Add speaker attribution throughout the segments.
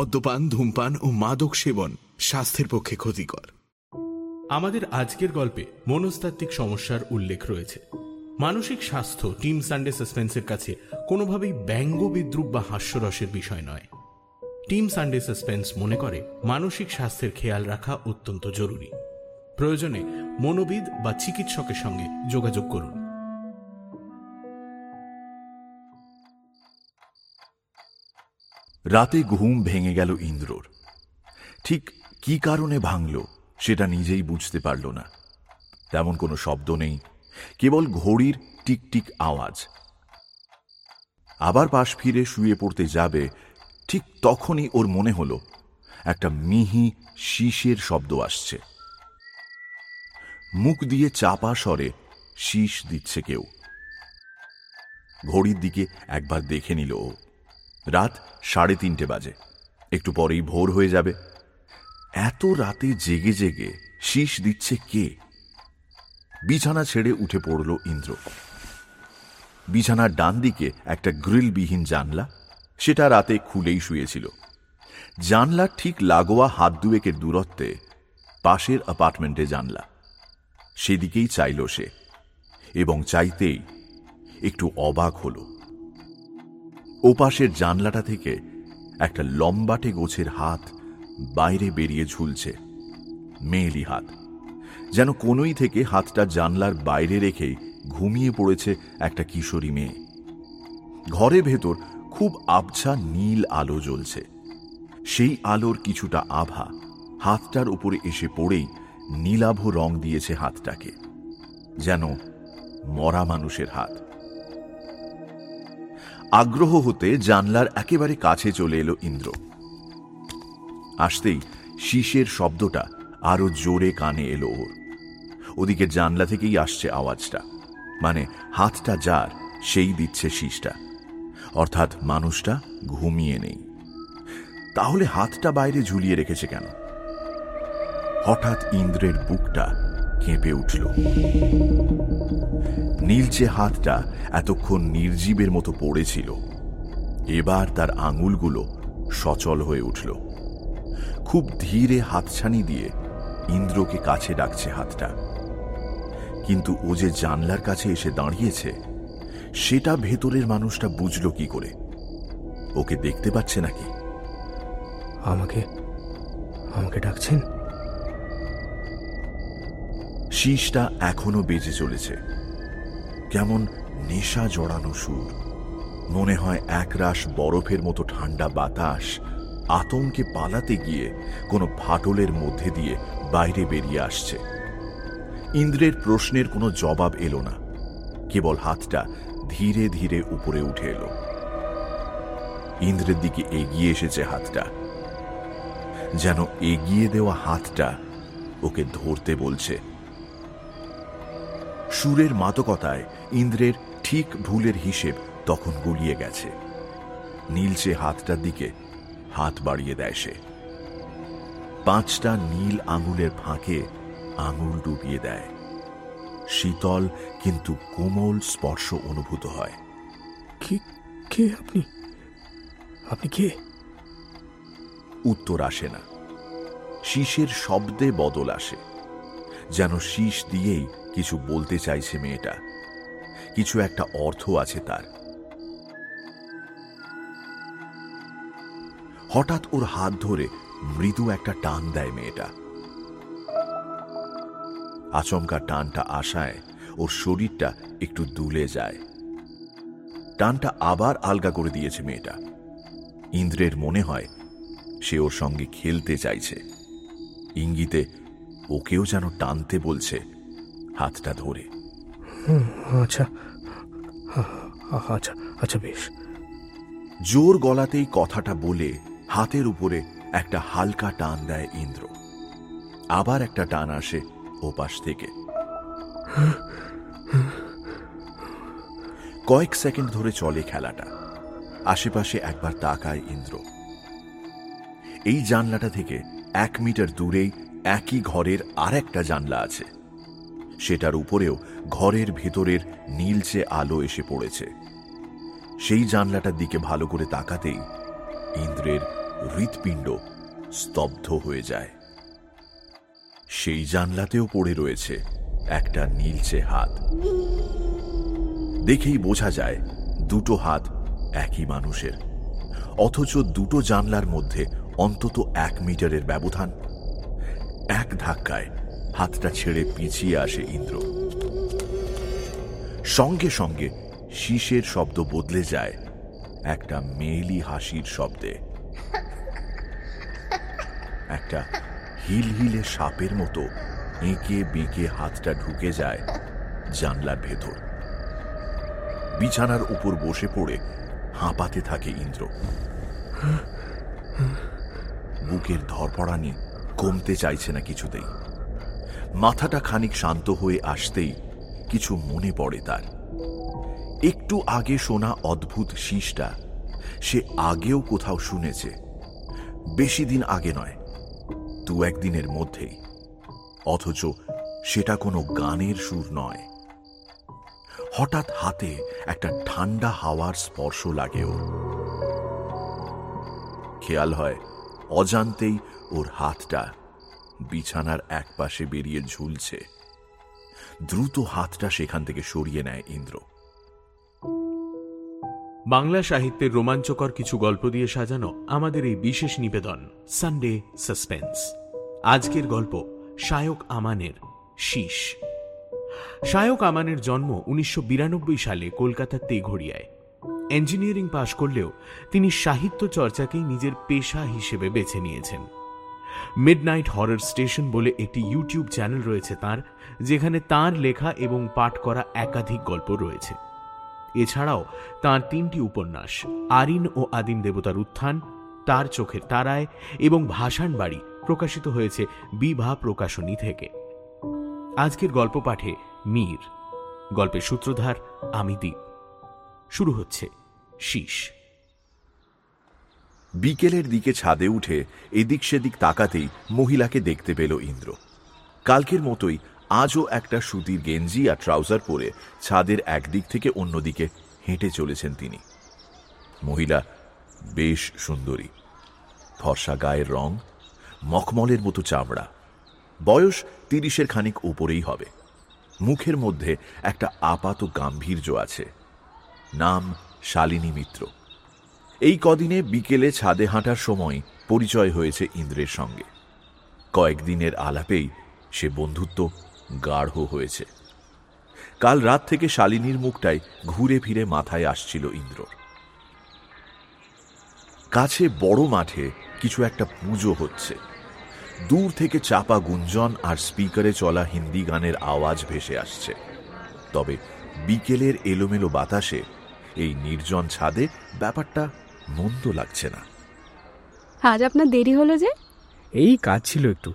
Speaker 1: মদ্যপান, ধূমপান ও মাদক সেবন স্বাস্থ্যের পক্ষে ক্ষতিকর।
Speaker 2: আমাদের আজকের গল্পে মনস্তাত্ত্বিক সমস্যার উল্লেখ রয়েছে। মানসিক স্বাস্থ্য টিম সানডে সাসপেন্সের কাছে কোনোভাবেই ব্যঙ্গ বিদ্রুপ বা হাস্যরসের বিষয় নয়। টিম সানডে সাসপেন্স মনে করে মানসিক স্বাস্থ্যের খেয়াল রাখা অত্যন্ত জরুরি। প্রয়োজনে মনোবিদ বা চিকিৎসকের সঙ্গে যোগাযোগ করুন।
Speaker 3: রাতে ঘুম ভেঙে গেল ইন্দ্রর। ঠিক কি কারণে ভাঙল, সেটা নিজেই বুঝতে পারল না। তেমন কোনো শব্দ নেই, কেবল ঘড়ির টিকটিক আওয়াজ। আবার পাশ ফিরে শুয়ে পড়তে যাবে, ঠিক তখনই ওর মনে হলো, একটা মিহি শীষের শব্দ আসছে। মুখ দিয়ে চাপা স্বরে শীষ দিচ্ছে কেউ। ঘড়ির দিকে একবার দেখে নিল ও। রাত সাড়ে তিনটে বাজে। একটু পরেই ভোর হয়ে যাবে। এত রাতে জেগে জেগে শীষ দিচ্ছে কে? বিছানা ছেড়ে উঠে পড়ল ইন্দ্র। বিছানার ডান দিকে একটা গ্রিলবিহীন জানলা, সেটা রাতে খুলেই শুয়েছিল। জানলার ঠিক লাগোয়া হাত দুয়েকের দূরত্বে পাশের অ্যাপার্টমেন্টে জানলা। সেদিকেই চাইল সে। এবং চাইতেই একটু অবাক হলো। ওপাশের জানলাটা থেকে একটা লম্বাটে গোছের হাত বাইরে বেরিয়ে ঝুলছে, মেয়েলি হাত, যেন কোনোই থেকে হাতটা জানলার বাইরে রেখেই ঘুমিয়ে পড়েছে একটা কিশোরী মেয়ে। ঘরের ভেতর খুব আবছা নীল আলো জ্বলছে, সেই আলোর কিছুটা আভা হাতটার উপরে এসে পড়েই নীলাভ রং দিয়েছে হাতটাকে, যেন মরা মানুষের হাত। আগ্রহ হতে জানলার একেবারে কাছে চলে এলো ইন্দ্র। আসতেই শীষের শব্দটা আরও জোরে কানে এলো ওর। ওদিকে জানলা থেকেই আসছে আওয়াজটা মানে হাতটা যার, সেই দিচ্ছে শীষটা। অর্থাৎ মানুষটা ঘুমিয়ে নেই। তাহলে হাতটা বাইরে ঝুলিয়ে রেখেছে কেন? হঠাৎ ইন্দ্রের বুকটা কেঁপে উঠল। নীলচে হাতটা এতক্ষণ নির্জীবের মতো পড়েছিল এবার তার আঙুলগুলো সচল হয়ে উঠল। খুব ধীরে হাতছানি দিয়ে ইন্দ্রকে কাছে ডাকছে হাতটা। কিন্তু ও যে জানলার কাছে এসে দাঁড়িয়েছে সেটা ভেতরের মানুষটা বুঝল কি করে। ওকে দেখতে পাচ্ছে নাকি?
Speaker 4: আমাকে আমাকে ডাকছেন?
Speaker 3: শীষটা এখনও বেজে চলেছে। কেমন নেশা জড়ানো সুর। মনে হয় একরাশ বরফের মতো ঠান্ডা বাতাস আতঙ্কে পালাতে গিয়ে কোনো ফাটলের মধ্যে দিয়ে বাইরে বেরিয়ে আসছে। ইন্দ্রের প্রশ্নের কোনো জবাব এলো না। কেবল হাতটা ধীরে ধীরে উপরে উঠে এলো। ইন্দ্রের দিকে এগিয়ে এসেছে হাতটা। যেন এগিয়ে দেওয়া হাতটা ওকে ধরতে বলছে। সুরের মাদকতায় ইন্দ্রের ঠিক ভুলের হিসেব তখন গুলিয়ে গেছে। নীলচে হাতটার দিকে হাত বাড়িয়ে দেয় সে। পাঁচটা নীল আঙুলের ফাঁকে আঙুল ডুবিয়ে দেয়। শীতল কিন্তু কোমল স্পর্শ অনুভূত হয়।
Speaker 4: কি আপনি? আপনি কে?
Speaker 3: উত্তর আসে না। শীষের শব্দে বদল আসে। যেন শীষ দিয়েই কিছু বলতে চাইছে মেয়েটা। কিছু একটা অর্থ আছে তার। হঠাৎ ওর হাত ধরে মৃদু একটা টান দেয় মেয়েটা। আচমকা টানটা আসায় ওর শরীরটা একটু দুলে যায়। টানটা আবার আলগা করে দিয়েছে মেয়েটা। ইন্দ্রের মনে হয় সে ওর সঙ্গে খেলতে চাইছে। ইঙ্গিতে ওকেও যেন টানতে বলছে হাতটা ধরে।
Speaker 4: আচ্ছা। আচ্ছা আচ্ছা বেশ।
Speaker 3: জোর গলাতেই কথাটা বলে হাতের উপরে একটা হালকা টান দেয় ইন্দ্র। আবার একটা টান আসে ওপাশ থেকে। কয়েক সেকেন্ড ধরে চলে খেলাটা। আশেপাশে একবার তাকায় ইন্দ্র। এই জানলাটা থেকে এক মিটার দূরেই একই ঘরের আর একটা জানলা আছে। সেটার উপরেও ঘরের ভেতরের নীলচে আলো এসে পড়েছে। সেই জানলাটার দিকে ভালো করে তাকাতেই ইন্দ্রের হৃৎপিণ্ড স্তব্ধ হয়ে যায়। সেই জানলাতেও পড়ে রয়েছে একটা নীলচে হাত। দেখেই বোঝা যায় দুটো হাত একই মানুষের। অথচ দুটো জানলার মধ্যে অন্তত এক মিটারের ব্যবধান। এক ধাক্কায় হাতটা ছেড়ে পিছিয়ে আসে ইন্দ্র। সঙ্গে সঙ্গে শীষের শব্দ বদলে যায় একটা মেয়েলি হাসির শব্দে। একটা হিলহিলে সাপের মতো এঁকে বেঁকে হাতটা ঢুকে যায় জানলার ভেতর। বিছানার উপর বসে পড়ে হাঁপাতে থাকে ইন্দ্র। বুকের ধরপড়ানি কমতে চাইছে না কিছুতেই। মাথাটা খানিক শান্ত হয়ে আসতেই কিছু মনে পড়ে তার। একটু আগে শোনা অদ্ভুত শীষটা, সে আগেও কোথাও শুনেছে, বেশি দিন আগে নয়, দু একদিনের মধ্যেই। অথচ সেটা কোনো গানের সুর নয়। হঠাৎ হাতে একটা ঠান্ডা হাওয়ার স্পর্শ লাগে ওর। খেয়াল হয়, অজান্তেই ওর হাতটা বিছানার একপাশে বেরিয়ে ঝুলছে। দ্রুত হাতটা সেখান থেকে সরিয়ে নেয় ইন্দ্র।
Speaker 2: বাংলা সাহিত্যের রোমাঞ্চকর কিছু গল্প দিয়ে সাজানো আমাদের এই বিশেষ নিবেদন সানডে সাসপেন্স আজকের গল্প শায়ক আমানের শীষ। শায়ক আমানের জন্ম উনিশশো বিরানব্বই সালে কলকাতার তেঘড়িয়ায়। ইঞ্জিনিয়ারিং পাশ করলেও তিনি সাহিত্য চর্চাকেই নিজের পেশা হিসেবে বেছে নিয়েছেন। মিডনাইট হরর স্টেশন বলে একটি ইউটিউব চ্যানেল রয়েছে তার, যেখানে তার লেখা এবং পাঠ করা একাধিক গল্প রয়েছে। এছাড়াও তার তিনটি উপন্যাস, আরিন ও আদিম দেবতার উত্থান, তার চোখের তারায় এবং ভাষাণ বাড়ি প্রকাশিত হয়েছে বিভা প্রকাশনী থেকে। আজকের গল্প পাঠে মীর, গল্পের সূত্রধার আমি দ্বীপ শুরু হচ্ছে শীষ।
Speaker 3: বিকেলের দিকে ছাদে উঠে এদিক সেদিক তাকাতেই মহিলাকে দেখতে পেল ইন্দ্র। কালকের মতোই আজও একটা সুতির গেঞ্জি আর ট্রাউজার পরে ছাদের একদিক থেকে অন্যদিকে হেঁটে চলেছেন তিনি। মহিলা বেশ সুন্দরী। ফর্সা গায়ের রং, মখমলের মতো চামড়া। বয়স তিরিশের খানিক উপরেই হবে। মুখের মধ্যে একটা আপাত গাম্ভীর্য আছে। নাম শালিনী মিত্র। এই কদিনে বিকেলে ছাদে হাঁটার সময় পরিচয় হয়েছে ইন্দ্রের সঙ্গে। কয়েকদিনের আলাপেই সে বন্ধুত্ব গাঢ় হয়েছে। কাল রাত থেকে শালিনীর মুখটাই ঘুরে ফিরে মাথায় আসছিল ইন্দ্রর। কাছে বড় মাঠে কিছু একটা পুজো হচ্ছে। দূর থেকে চাপা গুঞ্জন আর স্পিকারে চলা হিন্দি গানের আওয়াজ ভেসে আসছে। তবে বিকেলের এলোমেলো বাতাসে এই নির্জন ছাদে ব্যাপারটা মন্দ লাগছে না।
Speaker 5: আজ আপনার দেরি হলো যে?
Speaker 4: এই কাজ ছিল একটু।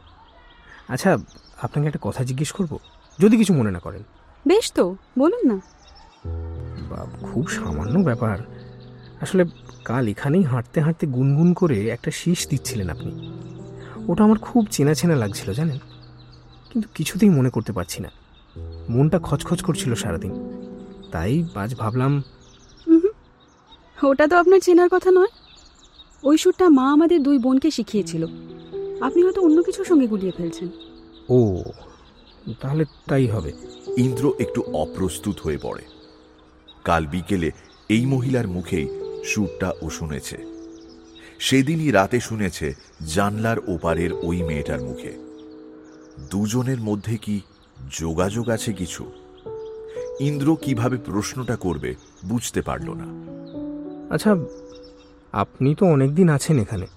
Speaker 4: আচ্ছা আপনাকে একটা কথা জিজ্ঞেস করব? যদি কিছু মনে না করেন।
Speaker 5: বেশ তো বলুন না।
Speaker 4: খুব সামান্য ব্যাপার। আসলে কাল এখানেই হাঁটতে হাঁটতে গুনগুন করে একটা শীষ দিচ্ছিলেন আপনি। ওটা আমার খুব চেনা চেনা লাগছিল জানেন? কিন্তু কিছুতেই মনে করতে পারছি না। মনটা খচখচ করছিল সারাদিন। তাই আজ ভাবলাম
Speaker 5: ওটা তো আপনার চেনার কথা নয়। ওই সুরটা মা আমাদের দুই বোনকে শিখিয়েছিল। আপনি হয়তো অন্য কিছুর সঙ্গে গুলিয়ে ফেলছেন।
Speaker 4: ও তাহলে তাই হবে।
Speaker 3: ইন্দ্র একটু অপ্রস্তুত হয়ে পড়ে। কাল বিকেলে এই মহিলার মুখেই সুরটা ও শুনেছে। সেদিনই রাতে শুনেছে জানলার ওপারের ওই মেয়েটার মুখে। দুজনের মধ্যে কি যোগাযোগ আছে কিছু? ইন্দ্র কীভাবে প্রশ্নটা করবে বুঝতে পারল না।
Speaker 4: আচ্ছা আপনি তো অনেক দিন আছেন এখানে।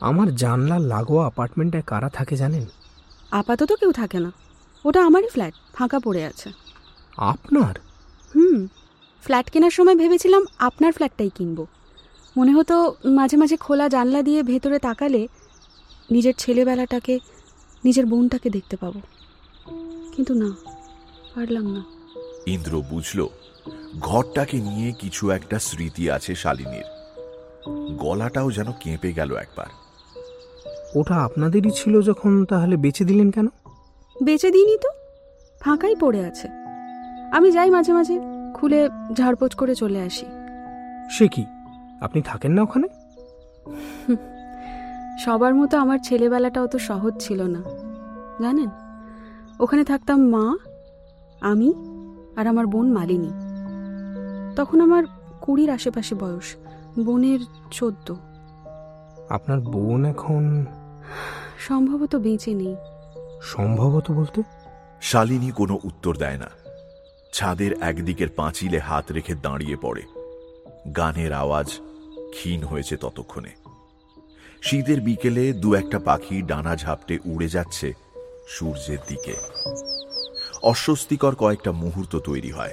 Speaker 4: আমার জানলা লাগোয়া অ্যাপার্টমেন্টটায় কারা থাকে জানেন?
Speaker 5: আপাতত কেউ থাকে না। ওটা আমারই ফ্ল্যাট ফাঁকা পড়ে আছে।
Speaker 4: আপনার?
Speaker 5: হুম ফ্ল্যাট কেনার সময় ভেবেছিলাম আপনার ফ্ল্যাটটাই কিনবো। মনে হতো মাঝে মাঝে খোলা জানলা দিয়ে ভেতরে তাকালে নিজের ছেলেবেলাটাকে নিজের বোনটাকে দেখতে পাবো। কিন্তু না পারলাম না।
Speaker 3: ইন্দ্র বুঝল ঘরটাকে নিয়ে কিছু একটা স্মৃতি আছে শালিনীর। গলাটাও যেন কেঁপে গেল একবার।
Speaker 4: ওটা আপনাদেরই ছিল যখন তাহলে বেচে দিলেন কেন?
Speaker 5: বেচে দিইনি তো। ফাঁকাই পড়ে আছে। আমি যাই মাঝে মাঝে খুলে ঝাড়পোছ করে চলে আসি।
Speaker 4: সে কি? আপনি থাকেন না ওখানে?
Speaker 5: সবার মতো আমার ছেলেবেলাটা অত সহজ ছিল না। জানেন? ওখানে থাকতাম মা আমি আর আমার বোন মালিনী। তখন আমার কুড়ির আশেপাশে বয়স বোনের চোদ্দ।
Speaker 4: আপনার বোন এখন?
Speaker 5: সম্ভবত বেঁচে নেই।
Speaker 4: সম্ভবত বলতে?
Speaker 3: শালিনী কোনো উত্তর দেয় না। ছাদের একদিকের পাঁচিলে হাত রেখে দাঁড়িয়ে পড়ে। গানের আওয়াজ ক্ষীণ হয়েছে ততক্ষণে। শীতের বিকেলে দু একটা পাখি ডানা ঝাপটে উড়ে যাচ্ছে সূর্যের দিকে। অস্বস্তিকর কয়েকটা মুহূর্ত তৈরি হয়।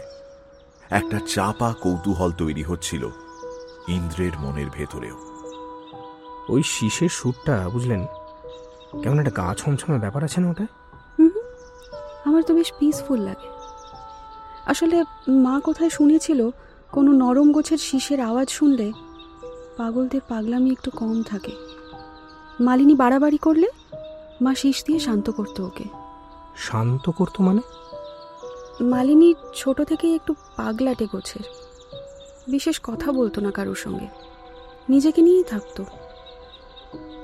Speaker 3: একটা চাপা কৌতূহল তৈরি হচ্ছিল ইন্দ্রের মনের ভেতরেও।
Speaker 4: ওই শীষের সুরটা বুঝলেন? কেমন একটা গা ছমছমে ব্যাপার আছে না
Speaker 5: ওটা? আমার তো বেশ পিসফুল লাগে। আসলে মা কোথায় শুনেছিল কোনো নরম গোছের শীষের আওয়াজ শুনলে পাগলদের পাগলামি একটু কম থাকে। মালিনী বাড়াবাড়ি করলে মা শীষ দিয়ে শান্ত করতো ওকে।
Speaker 4: শান্ত করতো মানে?
Speaker 5: মালিনী ছোট থেকেই একটু পাগলাটে গোছের। বিশেষ কথা বলতো না কারোর সঙ্গে। নিজেকে নিয়েই থাকতো।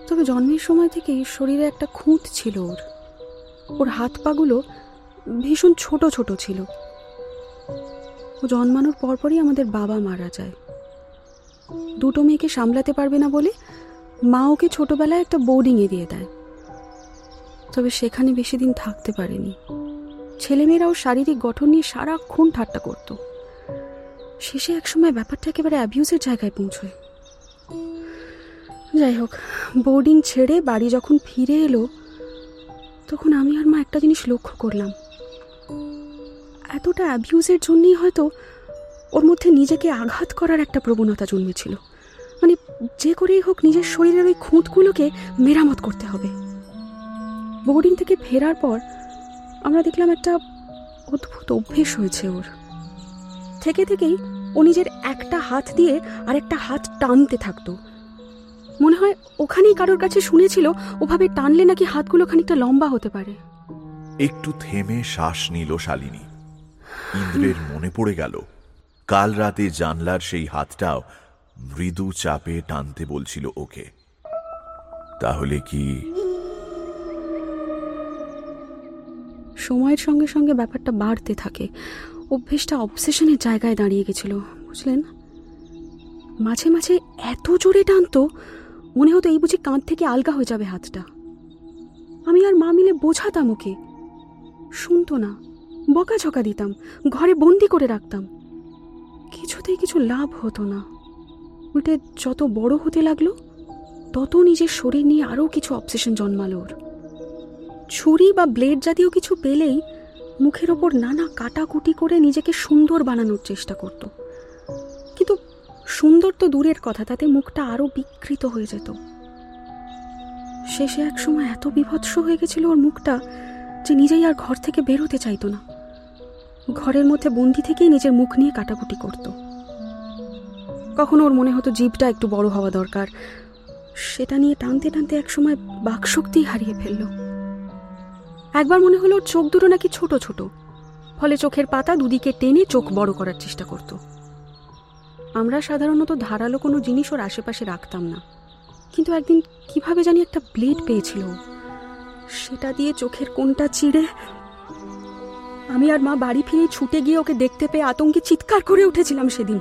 Speaker 5: তবে জন্মের সময় থেকেই শরীরে একটা খুঁত ছিল ওর। ওর হাত পাগুলো ভীষণ ছোট ছোট ছিল। ও জন্মানোর পরপরই আমাদের বাবা মারা যায়। দুটো মেয়েকে সামলাতে পারবে না বলে মা ওকে ছোটবেলায় একটা বোর্ডিংয়ে দিয়ে দেয়। তবে সেখানে বেশি দিন থাকতে পারেনি। ছেলেমেয়েরাও শারীরিক গঠন নিয়ে সারাক্ষণ ঠাট্টা করত। শেষে একসময় ব্যাপারটা একেবারে অ্যাবিউজের জায়গায় পৌঁছয়। যাই হোক বোর্ডিং ছেড়ে বাড়ি যখন ফিরে এলো, তখন আমি আর মা একটা জিনিস লক্ষ্য করলাম। এতটা অ্যাবিউজের জন্যই হয়তো ওর মধ্যে নিজেকে আঘাত করার একটা প্রবণতা জন্মেছিল। মানে যে করেই হোক নিজের শরীরের ওই খুঁতগুলোকে মেরামত করতে হবে। বোর্ডিং থেকে ফেরার পর আমরা দেখলাম একটা অদ্ভুত অভ্যেস হয়েছে ওর। থেকে থেকেই ও নিজের একটা হাত দিয়ে আরেকটা হাত টানতে থাকতো। মনে হয় ওখানেই কারোর কাছে শুনেছিল, ওভাবে টানলে নাকি হাতগুলো খানিকটা লম্বা হতে পারে।
Speaker 3: একটু থেমে শ্বাস নিল শালিনী। ইন্দ্রের মনে পড়ে গেল, কাল রাতে জানলার সেই হাতটাও মৃদু চাপে টানতে বলছিল ওকে। তাহলে কি
Speaker 5: সময়ের সঙ্গে সঙ্গে ব্যাপারটা বাড়তে থাকে। অভ্যেসটা অবসেশনের জায়গায় দাঁড়িয়ে গেছিল, বুঝলেন? মাঝে মাঝে এত জোরে টানতো, মনে হতো এই বুঝি কাঁধ থেকে আলগা হয়ে যাবে হাতটা। আমি আর মা মিলে বোঝাতাম ওকে। শুনতো না, বকাঝকা দিতাম, ঘরে বন্দি করে রাখতাম। কিছুতেই কিছু লাভ হতো না। উল্টে যত বড় হতে লাগল, তত নিজের শরীর নিয়ে আরও কিছু অবসেশন জন্মালো ওর। ছুরি বা ব্লেড জাতীয় কিছু পেলেই মুখের ওপর নানা কাটাকুটি করে নিজেকে সুন্দর বানানোর চেষ্টা করত। কিন্তু সুন্দর তো দূরের কথা, তাতে মুখটা আরও বিকৃত হয়ে যেত। শেষে এক সময় এত বিভৎস হয়ে গেছিল ওর মুখটা যে নিজেই আর ঘর থেকে বেরোতে চাইতো না। ঘরের মধ্যে বন্দি থেকেই নিজের মুখ নিয়ে কাটাকুটি করত। কখনো ওর মনে হতো জিভটা একটু বড় হওয়া দরকার। সেটা নিয়ে টানতে টানতে একসময় বাকশক্তি হারিয়ে ফেলল। একবার মনে হলো চোখ দুটো নাকি ছোট ছোট। ফলে চোখের পাতা দুদিকে টেনে চোখ বড় করার চেষ্টা করত। আমরা সাধারণত ধারালো কোনো জিনিস ওর আশেপাশে রাখতাম না। কিন্তু একদিন কীভাবে জানি একটা ব্লেড পেয়েছিল। সেটা দিয়ে চোখের কোনটা চিড়ে আমি আর মা বাড়ি ফিরে ছুটে গিয়ে ওকে দেখতে পেয়ে আতঙ্কে চিৎকার করে উঠেছিলাম সেদিন।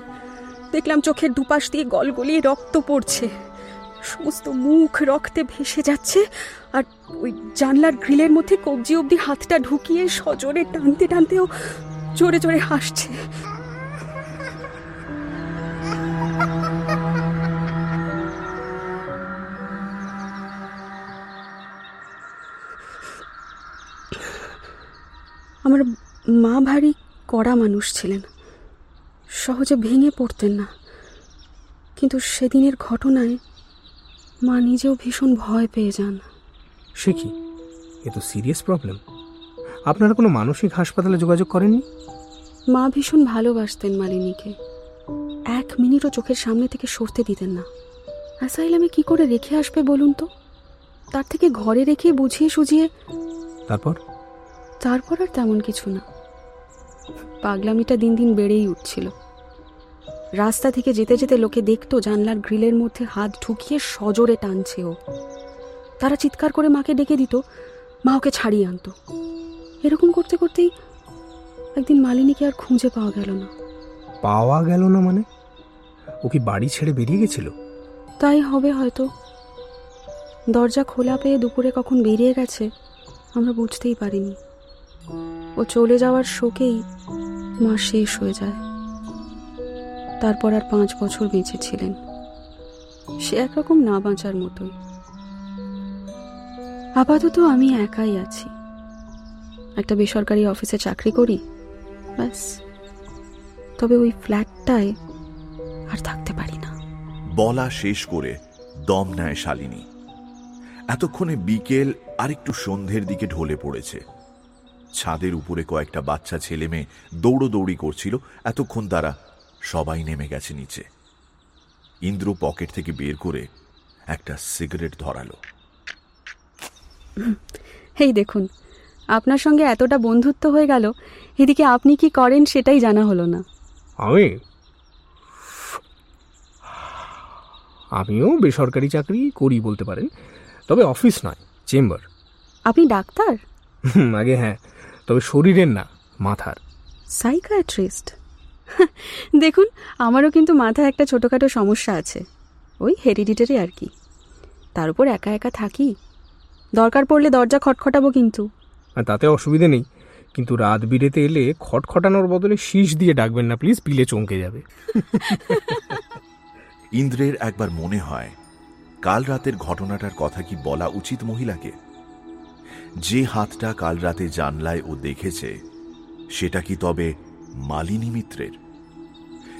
Speaker 5: দেখলাম চোখের দুপাশ দিয়ে গলগলিয়ে রক্ত পড়ছে। সমস্ত মুখ রক্তে ভেসে যাচ্ছে আর ওই জানলার গ্রিলের মধ্যে কবজি অবধি হাতটা ঢুকিয়ে সজোরে টানতে টানতেও জোরে জোরে হাসছে। আমার মা ভারী কড়া মানুষ ছিলেন। সহজে ভেঙে পড়তেন না। কিন্তু সেদিনের ঘটনায় মা নিজেও ভীষণ ভয় পেয়ে যান।
Speaker 4: সে কি? এ তো সিরিয়াস প্রবলেম। আপনারা কোনো মানসিক হাসপাতালে যোগাযোগ করেননি?
Speaker 5: মা ভীষণ ভালোবাসতেন মালিনীকে। এক মিনিটও চোখের সামনে থেকে সরতে দিতেন না। অ্যাসাইলামে কি করে রেখে আসবে বলুন তো? তার থেকে ঘরে রেখে বুঝিয়ে সুঝিয়ে
Speaker 4: তারপর?
Speaker 5: তারপর আর তেমন কিছু না। পাগলামিটা দিন দিন বেড়েই উঠছিল। রাস্তা থেকে যেতে যেতে লোকে দেখতো জানলার গ্রিলের মধ্যে হাত ঢুকিয়ে সজোরে টানছে ও। তারা চিৎকার করে মাকে ডেকে দিত মা ওকে ছাড়িয়ে আনতো। এরকম করতে করতেই একদিন মালিনীকে আর খুঁজে পাওয়া গেল না।
Speaker 4: পাওয়া গেল না মানে? ও কি বাড়ি ছেড়ে বেরিয়ে গেছিল?
Speaker 5: তাই হবে হয়তো। দরজা খোলা পেয়ে দুপুরে কখন বেরিয়ে গেছে আমরা বুঝতেই পারিনি। ও চলে যাওয়ার শোকেই মা শেষ হয়ে যায়। তারপর আর পাঁচ বছর বেঁচে ছিলেন। সে একরকম না বাঁচার মতোই। আপাতত আমি একাই আছি। একটা বেসরকারি অফিসে চাকরি করি, ব্যাস। তবে ওই ফ্ল্যাটটায় আর থাকতে পারি না।
Speaker 3: বলা শেষ করে দম নেয় শালিনী। এতক্ষণে বিকেল আর একটু সন্ধ্যের দিকে ঢলে পড়েছে। ছাদের উপরে কয়েকটা বাচ্চা ছেলে মেয়ে দৌড়োদৌড়ি করছিল, এতক্ষণ তারা সবাই নেমে গেছে নিচে। ইন্দ্র পকেট থেকে বের করে একটা সিগারেট ধরালো।
Speaker 5: এই দেখুন আপনার সঙ্গে এতটা বন্ধুত্ব হয়ে গেল এদিকে আপনি কি করেন সেটাই জানা হলো না।
Speaker 4: আমি? আমিও বেসরকারি চাকরি করি বলতে পারেন তবে অফিস নয় চেম্বার।
Speaker 5: আপনি ডাক্তার?
Speaker 4: আগে হ্যাঁ তবে শরীরের না মাথার।
Speaker 5: সাইকায়াট্রিস্ট। দেখুন আমারও কিন্তু মাথায় একটা ছোটোখাটো সমস্যা আছে। ওই হেরিডিটারি আর কি। তার উপর একা একা থাকি? দরকার পড়লে দরজা খটখটাবো কিন্তু।
Speaker 4: তাতে অসুবিধে নেই। কিন্তু রাত বিরেতে এলে খটখটানোর বদলে শীষ দিয়ে ডাকবেন না প্লিজ পিলে চমকে যাবে।
Speaker 3: ইন্দ্রের একবার মনে হয় কাল রাতের ঘটনাটার কথা কি বলা উচিত মহিলাকে? যে হাতটা কাল রাতে জানলায় ও দেখেছে সেটা কি তবে মালিনী মিত্রের।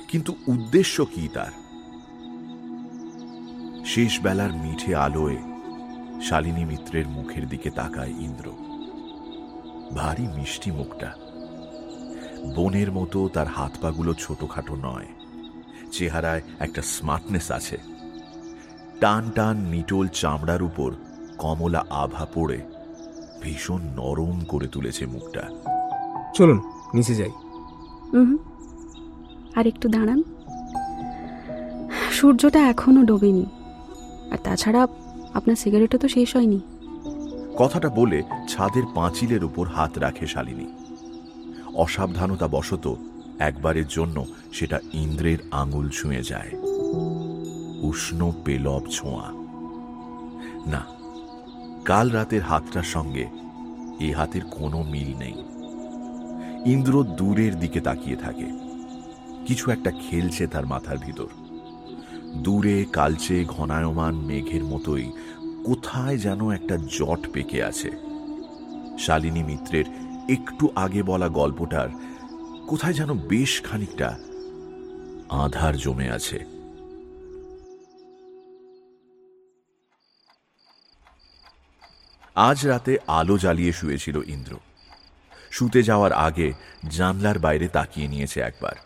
Speaker 3: কিন্তু উদ্দেশ্য কি তার? শেষ বেলার মিঠে আলোয় শালিনী মিত্রের মুখের দিকে তাকায় ইন্দ্র। ভারী মিষ্টি মুখটা। বনের মতো তার হাত পাগুলো ছোটখাটো নয়। চেহারায় একটা স্মার্টনেস আছে। টান টান নিটোল চামড়ার উপর কমলা আভা পড়ে ভীষণ নরম করে তুলেছে মুখটা।
Speaker 4: চলুন, নিচে যাই।
Speaker 5: আর একটু দাঁড়ান। সূর্যটা এখনও ডোবেনি। আর তাছাড়া আপনার সিগারেটও তো শেষ হয়নি।
Speaker 3: কথাটা বলে ছাদের পাঁচিলের উপর হাত রাখে শালিনী। অসাবধানতা বশত একবারের জন্য সেটা ইন্দ্রের আঙুল ছুঁয়ে যায়। উষ্ণ পেলব ছোঁয়া। না, কাল রাতের হাতটার সঙ্গে এ হাতের কোনো মিল নেই। ইন্দ্র দূরের দিকে তাকিয়ে থাকে। কিছু একটা খেলছে তার মাথার ভিতর। দূরে কালচে ঘনায়মান মেঘের মতোই কোথায় যেন একটা জট পেকে আছে। শালিনী মিত্রের একটু আগে বলা গল্পটার কোথায় যেন বেশ খানিকটা আধার জমে আছে। আজ রাতে আলো জ্বালিয়ে শুয়েছিল ইন্দ্র। শুতে যাওয়ার আগে জানলার বাইরে তাকিয়ে নিয়েছে একবার।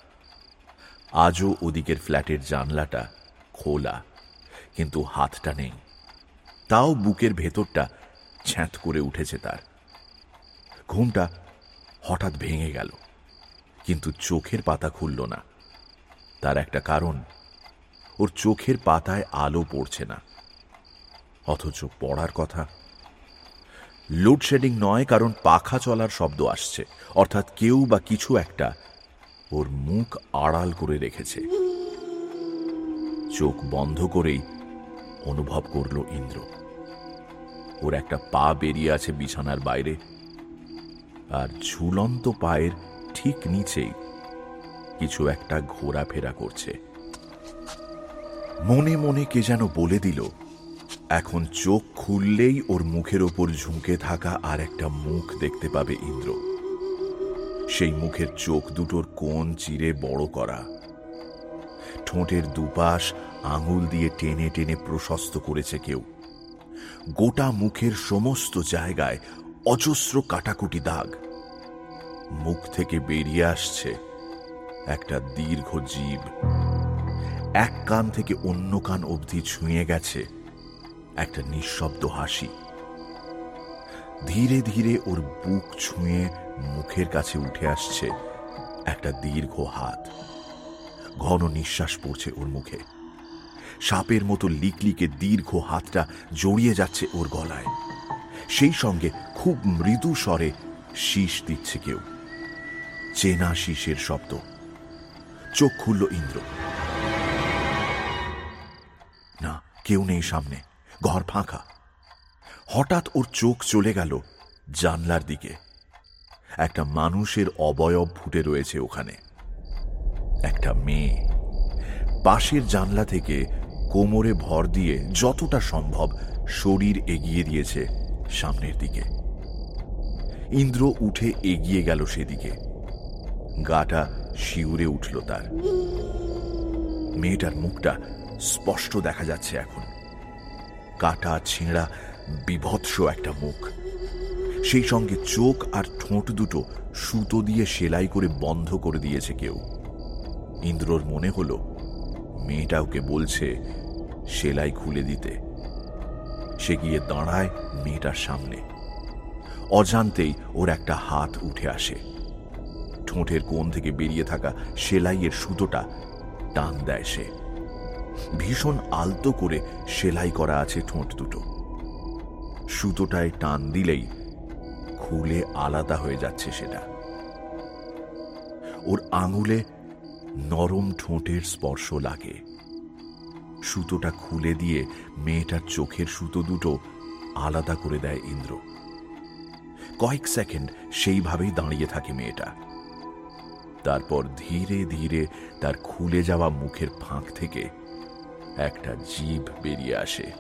Speaker 3: আজও ওদিকের ফ্ল্যাটের জানলাটা খোলা, কিন্তু হাতটা নেই। তাও বুকের ভেতরটা ছ্যাঁত করে উঠেছে তার। ঘুমটা হঠাৎ ভেঙে গেল, কিন্তু চোখের পাতা খুলল না। তার একটা কারণ, ওর চোখের পাতায় আলো পড়ছে না। অথচ পড়ার কথা লোডশেডিং নয়, কারণ পাখা চলার শব্দ আসছে। অর্থাৎ কেউ বা কিছু একটা ওর মুখ আড়াল করে রেখেছে। চোখ বন্ধ করেই অনুভব করল ইন্দ্র। ওর একটা পা বেরিয়ে আছে বিছানার বাইরে। আর ঝুলন্ত পায়ের ঠিক নিচেই কিছু একটা ঘোরাফেরা করছে। মনে মনে কে যেন বলে দিল এখন চোখ খুললেই ওর মুখের ওপর ঝুঁকে থাকা আর একটা মুখ দেখতে পাবে ইন্দ্র। সেই মুখের চোখ দুটোর কোণ চিরে বড় করা। ঠোঁটের দুপাশ আঙুল দিয়ে টেনে টেনে প্রশস্ত করেছে কেউ। গোটা মুখের সমস্ত জায়গায় অজস্র কাটাকুটি দাগ। মুখ থেকে বেরিয়ে আসছে একটা দীর্ঘ জীব। এক কান থেকে অন্য কান অবধি ছুঁয়ে গেছে। একটা নিঃশব্দ হাসি। ধীরে ধীরে ওর বুক ছুঁয়ে মুখের কাছে উঠে আসছে একটা দীর্ঘ হাত। ঘন নিঃশ্বাস পড়ছে ওর মুখে। সাপের মতো লিকলিকে দীর্ঘ হাতটা জড়িয়ে যাচ্ছে ওর গলায়। সেই সঙ্গে খুব মৃদু স্বরে শীষ দিচ্ছে কেউ। চেনা শীষের শব্দ। চোখ খুলল ইন্দ্র। না, কেউ নেই সামনে। ঘর ফাঁকা। হঠাৎ ওর চোখ চলে গেল জানলার দিকে। একটা মানুষের অবয়ব ফুটে রয়েছে ওখানে। একটা মেয়ে। পাশের জানলা থেকে কোমরে ভর দিয়ে যতটা সম্ভব শরীর এগিয়ে দিয়েছে সামনের দিকে। ইন্দ্র উঠে এগিয়ে গেল সেদিকে। গাটা শিউরে উঠল তার। মেয়েটার মুখটা স্পষ্ট দেখা যাচ্ছে এখন। কাটা ছেঁড়া, বিভৎস একটা মুখ। সেই সঙ্গে চোখ আর ঠোঁট দুটো সুতো দিয়ে সেলাই করে বন্ধ করে দিয়েছে কেউ। ইন্দ্রর মনে হলো, মেয়েটা ওকে বলছে সেলাই খুলে দিতে। সে গিয়ে দাঁড়ায় মেয়েটার সামনে। অজান্তেই ওর একটা হাত উঠে আসে। ঠোঁটের কোণ থেকে বেরিয়ে থাকা সেলাইয়ের সুতোটা টান দেয় সে। ভীষণ আলতো করে সেলাই করা আছে ঠোঁট দুটো। সুতোটায় টান দিলেই খুলে আলাদা হয়ে যাচ্ছে সেটা। ওর আঙুলে নরম ঠোঁটের স্পর্শ লাগে। সুতোটা খুলে দিয়ে মেয়েটার চোখের সুতো দুটো আলাদা করে দেয় ইন্দ্র। কয়েক সেকেন্ড সেইভাবেই দাঁড়িয়ে থাকে মেয়েটা। তারপর ধীরে ধীরে তার খুলে যাওয়া মুখের ফাঁক থেকে একটা জীব বেরিয়ে আসে।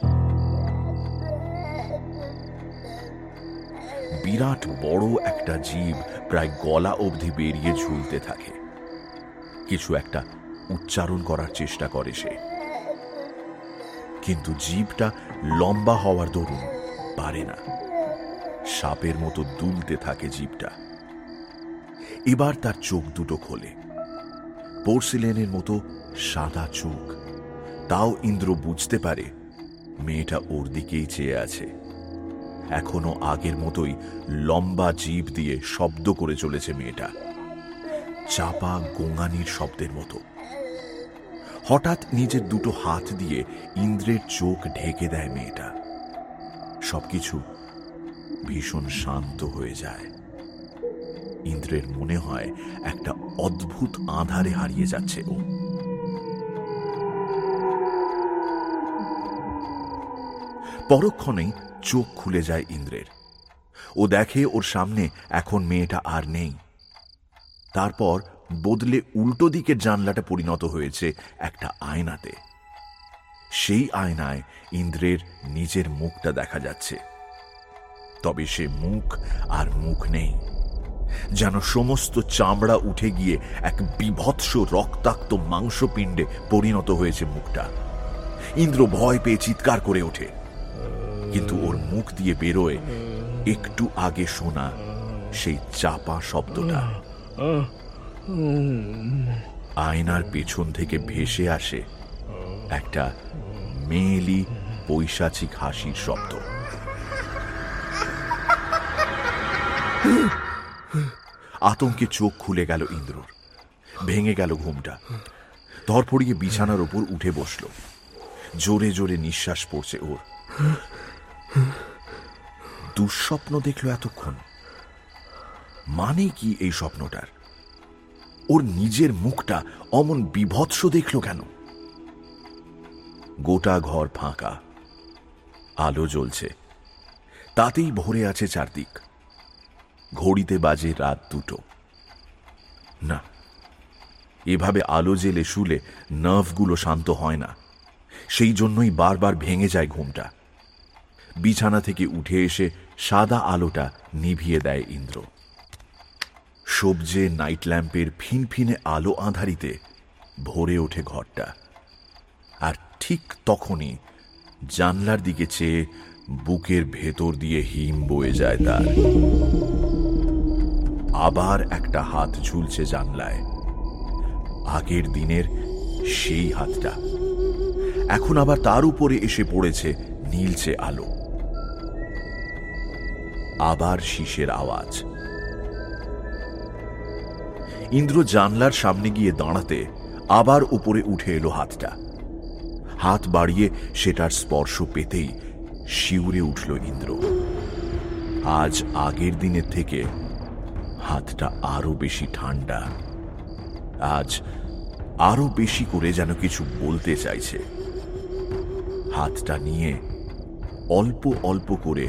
Speaker 3: বিরাট বড় একটা জীব প্রায় গলা অবধি বেরিয়ে ঝুলতে থাকে। কিছু একটা উচ্চারণ করার চেষ্টা করে সে। কিন্তু জীবটা লম্বা হওয়ার দরুন পারে না। সাপের মতো দুলতে থাকে জীবটা। এবার তার চোখ দুটো খোলে। পোর্সিলেনের মতো সাদা চোখ তাও ইন্দ্র বুঝতে পারে মেয়েটা ওর দিকেই চেয়ে আছে। এখনও আগের মতোই লম্বা জীব দিয়ে শব্দ করে চলেছে মেয়েটা। চাপা গোঙানির শব্দের মতো। হঠাৎ নিজের দুটো হাত দিয়ে ইন্দ্রের চোখ ঢেকে দেয় মেয়েটা। সবকিছু ভীষণ শান্ত হয়ে যায়। ইন্দ্রের মনে হয় একটা অদ্ভুত আধারে হারিয়ে যাচ্ছে ও। পরক্ষণেই চোখ খুলে যায় ইন্দ্রের। ও দেখে ওর সামনে এখন মেয়েটা আর নেই। তারপর বদলে উল্টো দিকের জানলাটা পরিণত হয়েছে একটা আয়নাতে। সেই আয়নায় ইন্দ্রের নিজের মুখটা দেখা যাচ্ছে। তবে সে মুখ আর মুখ নেই। যেন সমস্ত চামড়া উঠে গিয়ে এক বিভৎস রক্তাক্ত মাংসপিণ্ডে পরিণত হয়েছে মুখটা। ইন্দ্র ভয় পেয়ে চিৎকার করে ওঠে। কিন্তু ওর মুখ দিয়ে বেরোয় একটু আগে শোনা সেই চাপা শব্দটা। আয়নার পেছন থেকে ভেসে আসে একটা মেয়েলি পৈশাচিক হাসির শব্দ। আতঙ্কে চোখ খুলে গেল ইন্দ্রর। ভেঙে গেল ঘুমটা। ধরপড়িয়ে বিছানার ওপর উঠে বসল। জোরে জোরে নিঃশ্বাস পড়ছে ওর। দুঃস্বপ্ন দেখল এতক্ষণ। মানে কি এই স্বপ্নটার? ওর নিজের মুখটা অমন বিভৎস দেখল কেন? গোটা ঘর ফাঁকা। আলো জ্বলছে। তাতেই ভরে আছে চারদিক। ঘড়িতে বাজে রাত দুটো। না, এভাবে আলো জেলে শুলে নার্ভগুলো শান্ত হয় না। সেই জন্যই বারবার ভেঙে যায় ঘুমটা। বিছানা থেকে উঠে এসে সাদা আলোটা নিভিয়ে দেয় ইন্দ্র। সবজে নাইট ল্যাম্পের ফিনফিনে আলো আঁধারিতে ভরে ওঠে ঘরটা। আর ঠিক তখনই জানলার দিকে চেয়ে বুকের ভেতর দিয়ে হিম বয়ে যায় তার। আবার একটা হাত ঝুলছে জানলায়। আগের দিনের সেই হাতটা। এখন আবার তার উপরে এসে পড়েছে নীলছে আলো। আবার শীষের আওয়াজ। ইন্দ্র জানলার সামনে গিয়ে দাঁড়াতে আবার উপরে উঠে এলো হাতটা। হাত বাড়িয়ে সেটার স্পর্শ পেতেই শিউরে উঠল ইন্দ্র। আজ আগের দিনের থেকে হাতটা আরও বেশি ঠান্ডা। আজ আরও বেশি করে যেন কিছু বলতে চাইছে। হাতটা নিয়ে অল্প অল্প করে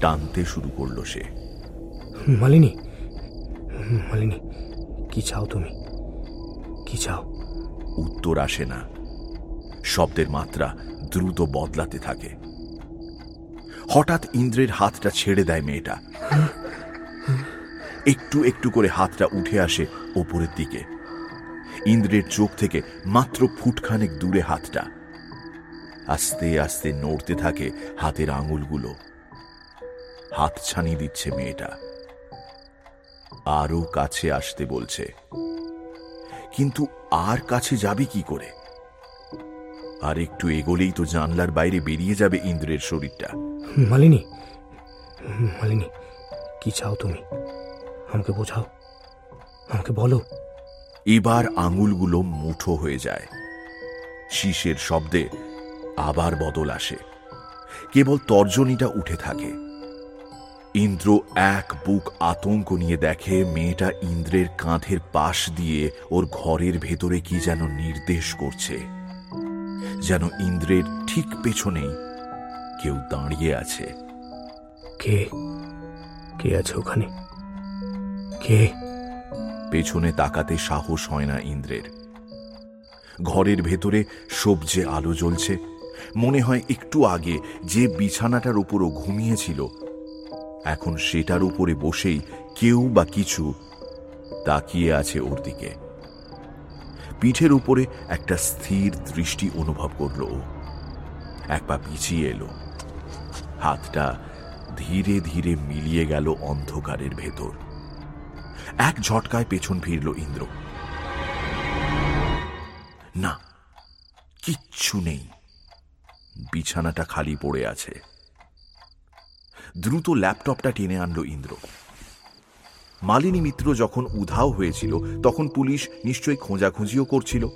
Speaker 3: টানতে শুরু করল সে।
Speaker 4: মালিনী মালিনী কি চাও তুমি? কি চাও?
Speaker 3: উত্তর আসে না। শব্দের মাত্রা দ্রুত বদলাতে থাকে। হঠাৎ ইন্দ্রের হাতটা ছেড়ে দেয় মেয়েটা। একটু একটু করে হাতটা উঠে আসে ওপরের দিকে। ইন্দ্রের চোখ থেকে মাত্র ফুটখানেক দূরে হাতটা। আস্তে আস্তে নড়তে থাকে হাতের আঙুলগুলো। হাত ছানি দিচ্ছে মেয়েটা। আরও কাছে আসতে বলছে কিন্তু আর কাছে যাবে কি করে? আর একটু এগোলেই তো জানলার বাইরে বেরিয়ে যাবে ইন্দ্রের শরীরটা।
Speaker 4: মালিনী মালিনী কি চাও তুমি? আমাকে বোঝাও আমাকে বলো।
Speaker 3: এবার আঙুলগুলো মুঠো হয়ে যায়। শীষের শব্দে আবার বদল আসে। কেবল তর্জনীটা উঠে থাকে। ইন্দ্র এক বুক আতঙ্ক নিয়ে দেখে মেয়েটা ইন্দ্রের কাঁধের পাশ দিয়ে ওর ঘরের ভেতরে কি যেন নির্দেশ করছে। যেন ইন্দ্রের ঠিক পেছনেই কেউ দাঁড়িয়ে আছে।
Speaker 4: কে? কে আছে ওখানে? কে?
Speaker 3: পেছনে তাকাতে সাহস হয় না ইন্দ্রের। ঘরের ভেতরে সবজে আলো জ্বলছে। মনে হয় একটু আগে যে বিছানাটার উপরও ঘুমিয়েছিল এখন সেটার উপরে বসেই কেউ বা কিছু তাকিয়ে আছে ওর দিকে। পিঠের উপরে একটা স্থির দৃষ্টি অনুভব করল এক পা পিছিয়ে এলো। হাতটা ধীরে ধীরে মিলিয়ে গেল অন্ধকারের ভেতর। এক ঝটকায় পেছন ফিরল ইন্দ্র। না, কিচ্ছু নেই। বিছানাটা খালি পড়ে আছে। দ্রুত ল্যাপটপটা টেনে আনলো ইন্দ্র। মালিনী মিত্র যখন উধাও হয়েছিল, তখন পুলিশ নিশ্চয়ই খোঁজাখুঁজিও করছিল।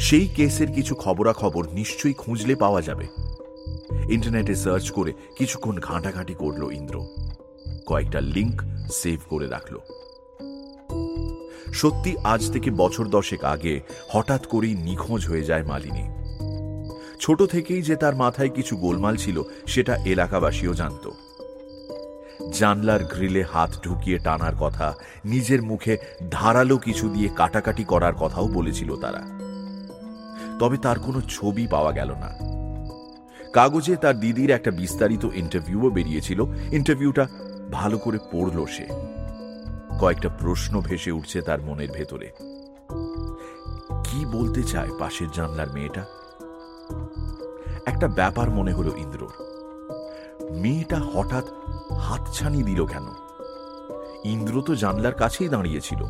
Speaker 3: সেই কেসের কিছু খবরাখবর নিশ্চয়ই খুঁজলে পাওয়া যাবে। ইন্টারনেটে সার্চ করে কিছুক্ষণ ঘাঁটাঘাঁটি করল ইন্দ্র। কয়েকটা লিংক সেভ করে রাখল। সত্যি, আজ থেকে বছর দশেক আগে হঠাৎ করেই নিখোঁজ হয়ে যায় মালিনী। ছোট থেকেই যে তার মাথায় কিছু গোলমাল ছিল, সেটা এলাকাবাসীও জানত। জানলার গ্রিলে হাত ঢুকিয়ে টানার কথা, নিজের মুখে ধারালো কিছু দিয়ে কাটাকাটি করার কথাও বলেছিল তারা। তবে তার কোনো ছবি পাওয়া গেল না। কাগজে তার দিদির একটা বিস্তারিত ইন্টারভিউও বেরিয়েছিল। ইন্টারভিউটা ভালো করে পড়ল সে। কয়েকটা প্রশ্ন ভেসে উঠছে তার মনের ভেতরে। কি বলতে চায় পাশের জানলার মেয়েটা? একটা ব্যাপার মনে হলো ইন্দ্রর। মেয়েটা হঠাৎ হাতছানি দিল কেন? ইন্দ্র তো জানলার কাছেই দাঁড়িয়েছিল।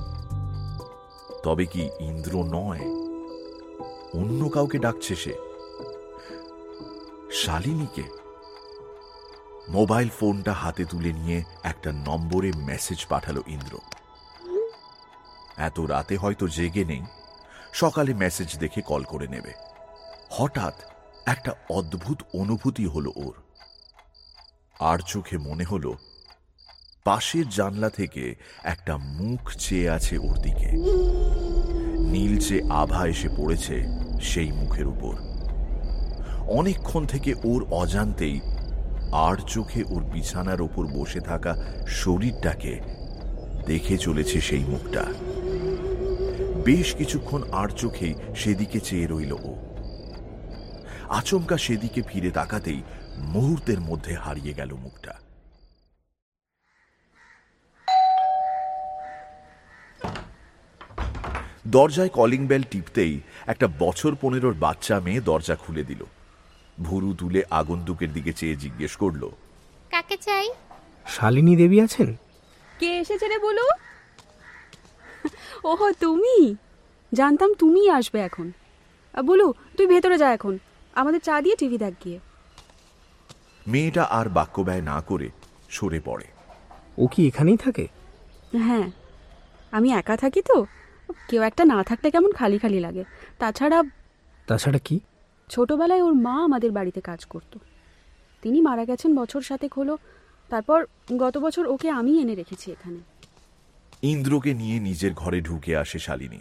Speaker 3: তবে কি ইন্দ্র নয়? অন্য কাউকে ডাকছে সে। শালিনীকে। মোবাইল ফোনটা হাতে তুলে নিয়ে একটা নম্বরে মেসেজ পাঠালো ইন্দ্র। এত রাতে হয়তো জেগে নেই। সকালে মেসেজ দেখে কল করে নেবে। হঠাৎ একটা অদ্ভুত অনুভূতি হলো ওর। আর চোখে মনে হলো, পাশের জানলা থেকে একটা মুখ চেয়ে আছে ওর দিকে। নীলচে আভা এসে পড়েছে সেই মুখের উপর। অনেকক্ষণ থেকে ওর অজান্তেই আর চোখে ওর বিছানার ওপর বসে থাকা শরীরটাকে দেখে চলেছে সেই মুখটা। বেশ কিছুক্ষণ আর চোখেই সেদিকে চেয়ে রইল ও। আচমকা সেদিকে ফিরে তাকাতেই মুহূর্তের মধ্যে হারিয়ে গেল মুখটা। দরজায় কলিং বেল টিপতেই একটা বছর পনেরোর বাচ্চা মেয়ে দরজা খুলে দিল। ভুরু তুলে আগন্তুকের দিকে চেয়ে জিজ্ঞেস করল
Speaker 6: কাকে চাই?
Speaker 4: শালিনী দেবী আছেন?
Speaker 5: কে এসেছে রে বলু? ওহো তুমি? জানতাম তুমিই আসবে এখন। বলু তুই ভেতরে যা এখন। আমাদের চা দিয়ে টিভি দেখ গিয়ে।
Speaker 3: মেয়েটা আর বাক্য ব্যয় না করে সরে পড়ে।
Speaker 4: ও কি এখানেই থাকে?
Speaker 5: হ্যাঁ। আমি একা থাকি তো। কেউ একটা না থাকলে কেমন খালি খালি লাগে। তাছাড়া
Speaker 4: তাছাড়া কি?
Speaker 5: ছোটবেলায় ওর মা আমাদের বাড়িতে কাজ করত। তিনি মারা গেছেন বছর সাতেক হলো। তারপর গত বছর ওকে আমি এনে রেখেছি এখানে।
Speaker 3: ইন্দ্রকে নিয়ে নিজের ঘরে ঢুকে আসে শালিনী।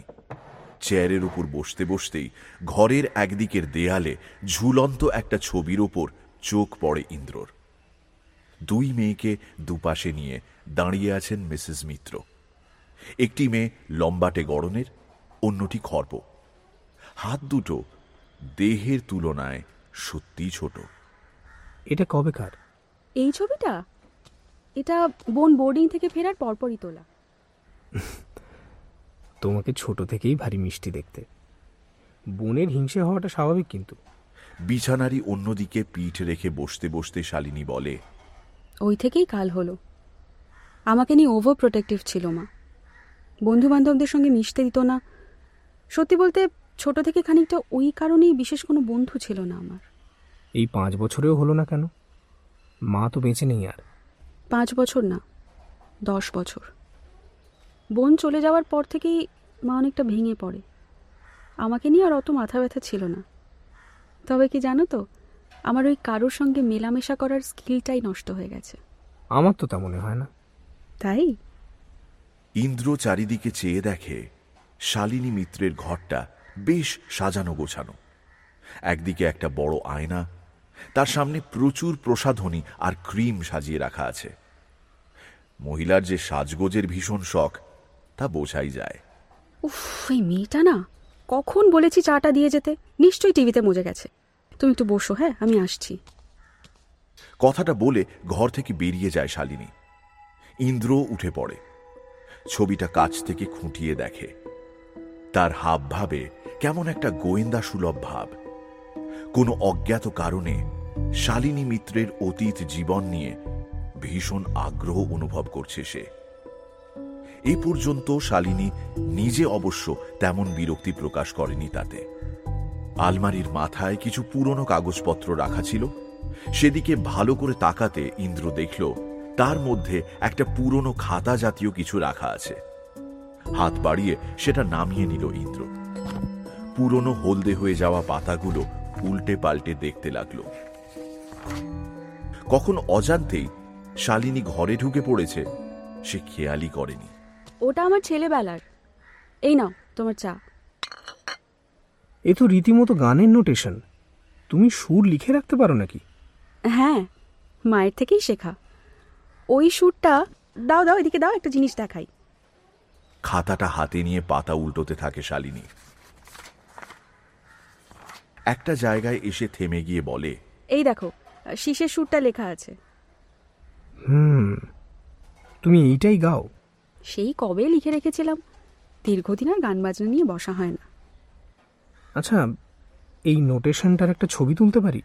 Speaker 3: চেয়ারের উপর বসতে বসতেই ঘরের একদিকের দেয়ালে ঝুলন্ত একটা ছবির ওপর চোখ পড়ে ইন্দ্রর। দুই মেয়েকে দুপাশে নিয়ে দাঁড়িয়ে আছেন মিসেস মিত্র। একটি মেয়ে লম্বাটে গড়নের অন্যটি খর্ব। হাত দুটো দেহের তুলনায় সত্যিই ছোট।
Speaker 4: এটা কবেকার
Speaker 5: এই ছবিটা? এটা বোন বোর্ডিং থেকে ফেরার পরপরই তোলা।
Speaker 4: তোমাকে ছোট থেকেই ভারী মিষ্টি দেখতে। বোনের হিংসে হওয়াটা স্বাভাবিক কিন্তু।
Speaker 3: বিছানারই অন্যদিকে পিঠ রেখে বসতে বসতে শালিনী বলে
Speaker 5: ওই থেকেই কাল হলো। আমাকে নিয়ে ওভার প্রোটেক্টিভ ছিল মা। বন্ধু বান্ধবদের সঙ্গে মিশতে দিত না। সত্যি বলতে ছোট থেকে খানিকটা ওই কারণেই বিশেষ কোনো বন্ধু ছিল না আমার।
Speaker 4: এই পাঁচ বছরেও হলো না কেন? মা তো বেঁচে নেই আর।
Speaker 5: পাঁচ বছর না দশ বছর। বোন চলে যাওয়ার পর থেকেই মা অনেকটা ভেঙে পড়ে। আমাকে নিয়ে আর অত মাথা ব্যথা ছিল না। তবে কি জানো তো আমার ওই কারোর সঙ্গে মেলামেশা করার স্কিলটাই নষ্ট হয়ে গেছে।
Speaker 4: আমার তো তা মনে হয় না।
Speaker 5: তাই?
Speaker 3: ইন্দ্র চারিদিকে চেয়ে দেখে শালিনী মিত্রের ঘরটা বেশ সাজানো গোছানো। একদিকে একটা বড় আয়না তার সামনে প্রচুর প্রসাধনী আর ক্রিম সাজিয়ে রাখা আছে। মহিলার যে সাজগোজের ভীষণ শখ তা বোঝাই যায়।
Speaker 5: উফ এই মেয়েটা না কখন বলেছি চাটা দিয়ে যেতে? নিশ্চয়ই টিভিতে মজে গেছে। তুমি একটু বসো হ্যাঁ? আমি আসছি।
Speaker 3: কথাটা বলে ঘর থেকে বেরিয়ে যায় শালিনী। ইন্দ্র উঠে পড়ে। ছবিটা কাছ থেকে খুঁটিয়ে দেখে। তার হাব ভাবে কেমন একটা গোয়েন্দা সুলভ ভাব। কোনো অজ্ঞাত কারণে শালিনী মিত্রের অতীত জীবন নিয়ে ভীষণ আগ্রহ অনুভব করছে সে। এ পর্যন্ত শালিনী নিজে অবশ্য তেমন বিরক্তি প্রকাশ করেনি তাতে। আলমারির মাথায় কিছু পুরনো কাগজপত্র রাখা ছিল। সেদিকে ভালো করে তাকাতে ইন্দ্র দেখল, তার মধ্যে একটা পুরনো খাতা জাতীয় কিছু রাখা আছে। হাত বাড়িয়ে সেটা নামিয়ে নিল ইন্দ্র। পুরনো হলদে হয়ে যাওয়া পাতাগুলো উল্টে পাল্টে দেখতে লাগল। কখন অজান্তেই শালিনী ঘরে ঢুকে পড়েছে, সে খেয়ালই করেনি।
Speaker 5: ওটা আমার ছেলেবেলার। এই নাও তোমার চা।
Speaker 4: এ তো রীতিমতো গানের নোটেশন তুমি সুর লিখে রাখতে পারো নাকি?
Speaker 5: হ্যাঁ মায়ের থেকেই শেখা। ওই সুরটা দাও দাও এদিকে দাও একটা জিনিস দেখাই।
Speaker 3: খাতাটা হাতে নিয়ে পাতা উল্টোতে থাকে শালিনী। একটা জায়গায় এসে থেমে গিয়ে বলে
Speaker 5: এই দেখো শীষের সুরটা লেখা আছে।
Speaker 4: হুম তুমি এইটাই গাও।
Speaker 5: সেই কবে লিখে রেখেছিলাম? দীর্ঘদিন আর গান বাজনা নিয়ে বসা হয় না।
Speaker 4: আচ্ছা এই নোটেশনটার একটা ছবি তুলতে পারি?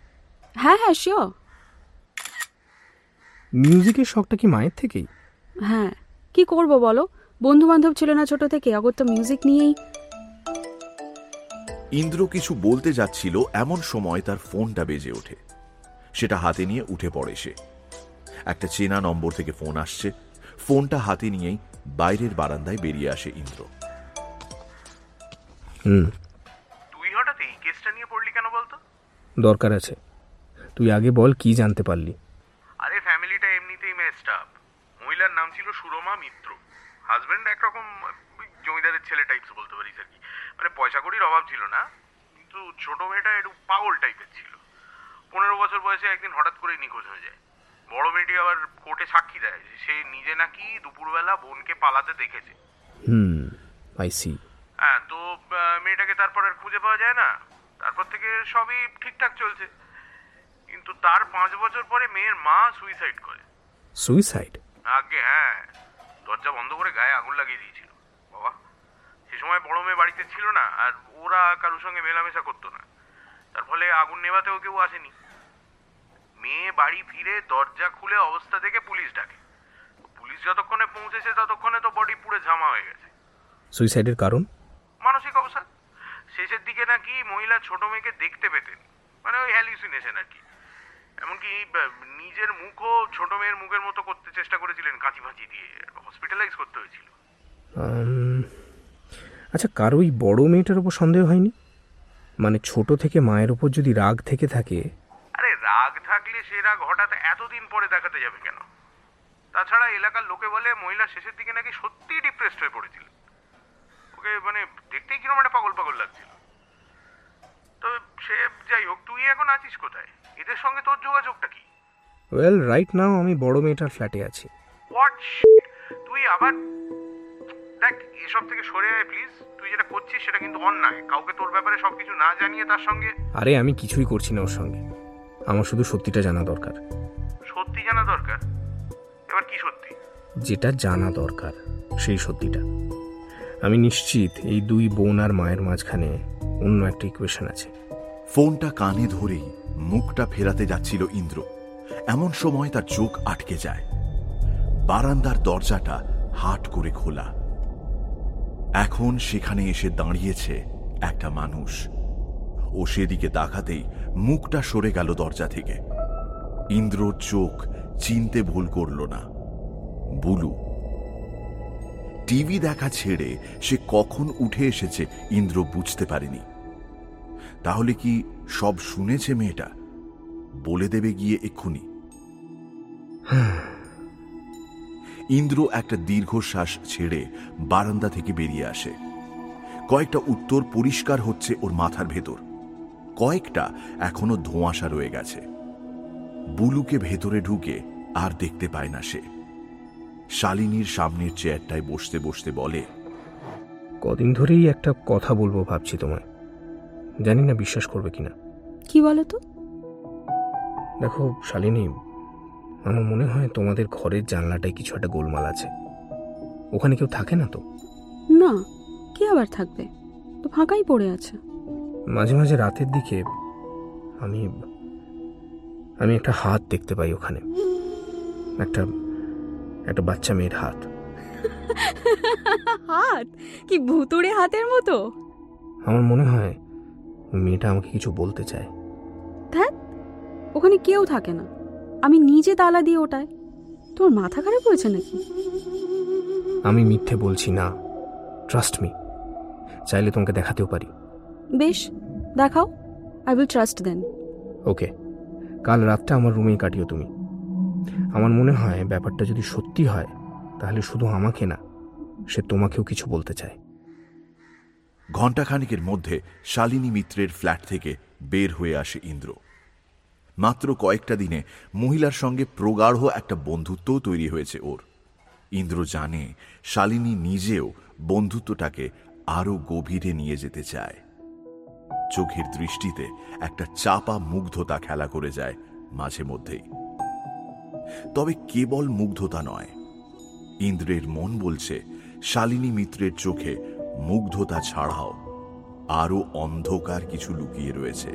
Speaker 5: হ্যাঁ হ্যাঁ শিওর
Speaker 4: মিউজিকের শখটা কি মায়ের থেকেই?
Speaker 5: হ্যাঁ কি করব বলো? বন্ধু বান্ধব ছিল না ছোট থেকে অগত্য মিউজিক নিয়েই।
Speaker 3: ইন্দ্র কিছু বলতে যাচ্ছিল এমন সময় তার ফোনটা বেজে ওঠে। সেটা হাতে নিয়ে উঠে পড়ে সে। একটা চেনা নম্বর থেকে ফোন আসছে। ফোনটা হাতে নিয়েই বাইরের বারান্দায় বেরিয়ে আসে ইন্দ্র।
Speaker 4: হুম দরকার আছে। তুই আগে বল কি জানতে পারলি।
Speaker 6: আরে ফ্যামিলিটা এমনিতেই মেসড আপ মহিলার নাম ছিল সুরমা মিত্র। হাজবেন্ড একরকম জমিদারের ছেলে টাইপস বলতে পারিস আর কি। মানে পয়সা কড়ির অভাব ছিল না কিন্তু ছোট মেয়েটা একটু পাগল টাইপের ছিল। পনেরো বছর বয়সে একদিন হঠাৎ করে নিখোঁজ হয়ে যায়। বড় মেয়েটি আবার কোর্টে সাক্ষী দেয় সে নিজে নাকি দুপুরবেলা বোনকে পালাতে দেখেছে।
Speaker 4: হুম আই সি
Speaker 6: হ্যাঁ তো মেয়েটাকে তারপর আর খুঁজে পাওয়া যায় না। তারপর থেকে সবই ঠিকঠাক চলছে। কিন্তু তার পাঁচ বছর পরে মেয়ের মা সুইসাইড করে।
Speaker 4: সুইসাইড
Speaker 6: আগে হ্যাঁ। দরজা বন্ধ করে গায়ে আগুন লাগিয়ে দিয়েছিল। বাবা সে সময় বড় মেয়ে বাড়িতে ছিল না আর ওরা কারোর সঙ্গে মেলামেশা করতো না। তার ফলে আগুন নেভাতেও কেউ আসেনি। মেয়ে বাড়ি ফিরে দরজা খুলে অবস্থা দেখে পুলিশ ডাকে। পুলিশ যতক্ষণে পৌঁছেছে ততক্ষণে তো বডি পুড়ে ঝামা হয়ে গেছে।
Speaker 4: সুইসাইডের কারণ?
Speaker 6: মানসিক অবসাদ শেষের দিকে নাকি মহিলা ছোট মেয়েকে দেখতে পেতেন। মানে ওই হ্যালিউসিনেশন আর কি। এমনকি নিজের মুখও ছোট মেয়ের মুখের মতো করতে চেষ্টা করেছিলেন কাঁচি ফাঁচি দিয়ে। হসপিটালাইজ করতে হয়েছিল।
Speaker 4: আচ্ছা কারোই বড় মেয়েটার ওপর সন্দেহ হয়নি? মানে ছোট থেকে মায়ের ওপর যদি রাগ থেকে থাকে।
Speaker 6: আরে রাগ থাকলে সে রাগ হঠাৎ এতদিন পরে দেখাতে যাবে কেন? তাছাড়া এলাকার লোকে বলে মহিলা শেষের দিকে নাকি সত্যিই ডিপ্রেসড হয়ে পড়েছিল ওকে মানে দেখতেই কীরকম একটা পাগল পাগল লাগছিল। তো সে যাই হোক তুই এখন আছিস কোথায়? এদের সঙ্গে তোর যোগাযোগটা কি?
Speaker 4: ওয়েল রাইট নাও আমি বড় মেয়েটার ফ্ল্যাটে আছি।
Speaker 6: হোয়াট তুই আবার দেখ এসব থেকে সরে আয় প্লিজ তুই যেটা করছিস সেটা কিন্তু অন্যায়। কাউকে তোর ব্যাপারে সবকিছু না জানিয়ে তার সঙ্গে
Speaker 4: আরে আমি কিছুই করছি না ওর সঙ্গে। আমার শুধু সত্যিটা জানা দরকার।
Speaker 6: সত্যি জানা দরকার? এবার কি সত্যি?
Speaker 4: যেটা জানা দরকার সেই সত্যিটা। আমি নিশ্চিত এই দুই বোন আর মায়ের মাঝখানে অন্য একটা ইকুয়েশন আছে।
Speaker 3: ফোনটা কানে ধরেই মুখটা ফেরাতে যাচ্ছিল ইন্দ্র। এমন সময় তার চোখ আটকে যায়। বারান্দার দরজাটা হাট করে খোলা। এখন সেখানে এসে দাঁড়িয়েছে একটা মানুষ। ও সেদিকে তাকাতেই মুখটা সরে গেল দরজা থেকে। ইন্দ্রর চোখ চিনতে ভুল করল না। বুলু টিভি দেখা ছেড়ে সে কখন উঠে এসেছে ইন্দ্র বুঝতে পারেনি। তাহলে কি সব শুনেছে মেয়েটা? বলে দেবে গিয়ে এক্ষুনি। ইন্দ্র একটা দীর্ঘশ্বাস ছেড়ে বারান্দা থেকে বেরিয়ে আসে। কয়েকটা উত্তর পরিষ্কার হচ্ছে ওর মাথার ভেতর। কয়েকটা এখনও ধোঁয়াশা রয়ে গেছে। বুলুকে ভেতরে ঢুকে আর দেখতে পায় না সে। শালিনীর সামনের চেয়ারটায় বসতে বসতে বলে
Speaker 4: কদিন ধরেই একটা কথা বলব ভাবছি তোমায়। জানি না বিশ্বাস করবে কিনা।
Speaker 5: কি বলো তো?
Speaker 4: দেখো শালিনী আমার মনে হয় তোমাদের ঘরের জানলাটায় কিছু একটা গোলমাল আছে। ওখানে কেউ থাকে না তো?
Speaker 5: না কি আবার থাকবে? তো ফাঁকাই পড়ে আছে।
Speaker 4: মাঝে মাঝে রাতের দিকে আমি আমি একটা হাত দেখতে পাই ওখানে। একটা একটা বাচ্চা মেয়ের হাত।
Speaker 5: হাত? কি ভুতুড়ে হাতের মতো?
Speaker 4: আমার মনে হয় মেয়েটা আমাকে কিছু বলতে চায়।
Speaker 5: ধ্যাত ওখানে কেউ থাকে না। আমি নিজে তালা দিয়ে ওটায় তোমার মাথা খারাপ হয়েছে নাকি?
Speaker 4: আমি মিথ্যে বলছি না। ট্রাস্ট মি চাইলে তোমাকে দেখাতেও পারি।
Speaker 5: বেশ দেখাও। I will trust then
Speaker 4: okay কাল রাতটা আমার রুমেই কাটিও তুমি। আমার মনে হয় ব্যাপারটা যদি সত্যি হয়, তাহলে শুধু আমাকে না, সে তোমাকেও কিছু বলতে চায়।
Speaker 3: ঘণ্টাখানেকের মধ্যে শালিনী মিত্রের ফ্ল্যাট থেকে বের হয়ে আসে ইন্দ্র। মাত্র কয়েকটা দিনে মহিলার সঙ্গে প্রগাঢ় একটা বন্ধুত্বও তৈরি হয়েছে ওর। ইন্দ্র জানে শালিনী নিজেও বন্ধুত্বটাকে আরও গভীরে নিয়ে যেতে চায়। চোখের দৃষ্টিতে একটা চাপা মুগ্ধতা খেলা করে যায় মাঝে মধ্যেই। তবে কেবল মুগ্ধতা নয়। ইন্দ্রের মন বলছে শালিনী মিত্রের চোখে মুগ্ধতা ছাড়াও আরও অন্ধকার কিছু লুকিয়ে রয়েছে।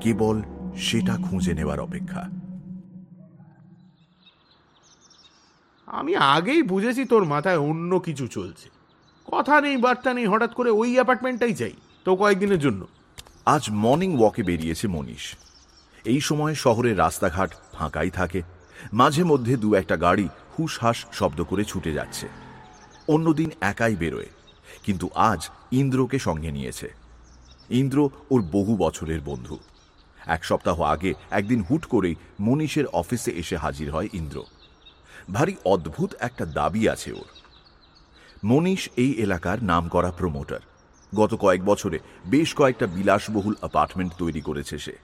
Speaker 3: কেবল সেটা খুঁজে নেওয়ার অপেক্ষা।
Speaker 2: আমি আগেই বুঝেছি তোর মাথায় অন্য কিছু চলছে। কথা নেই বার্তা নেই হঠাৎ করে ওই অ্যাপার্টমেন্টটাই চাই তো কয়েকদিনের জন্য।
Speaker 3: আজ মর্নিং ওয়াকে বেরিয়েছে মনীষ। এই সময় শহরের রাস্তাঘাট ফাঁকাই থাকে মাঝে মধ্যে দু একটা গাড়ি হুসহাস শব্দ করে ছুটে যাচ্ছে। অন্যদিন একাই বেরোয়, কিন্তু আজ ইন্দ্রকে সঙ্গে নিয়েছে। ইন্দ্র ওর বহু বছরের বন্ধু। এক সপ্তাহ আগে একদিন হুট করেই মনীষের অফিসে এসে হাজির হয় ইন্দ্র। ভারী অদ্ভুত একটা দাবি আছে ওর। মনীষ এই এলাকার নামকরা প্রমোটার গত কয়েক বছরে বেশ কয়েকটা বিলাসবহুল অ্যাপার্টমেন্ট তৈরি করেছে সে।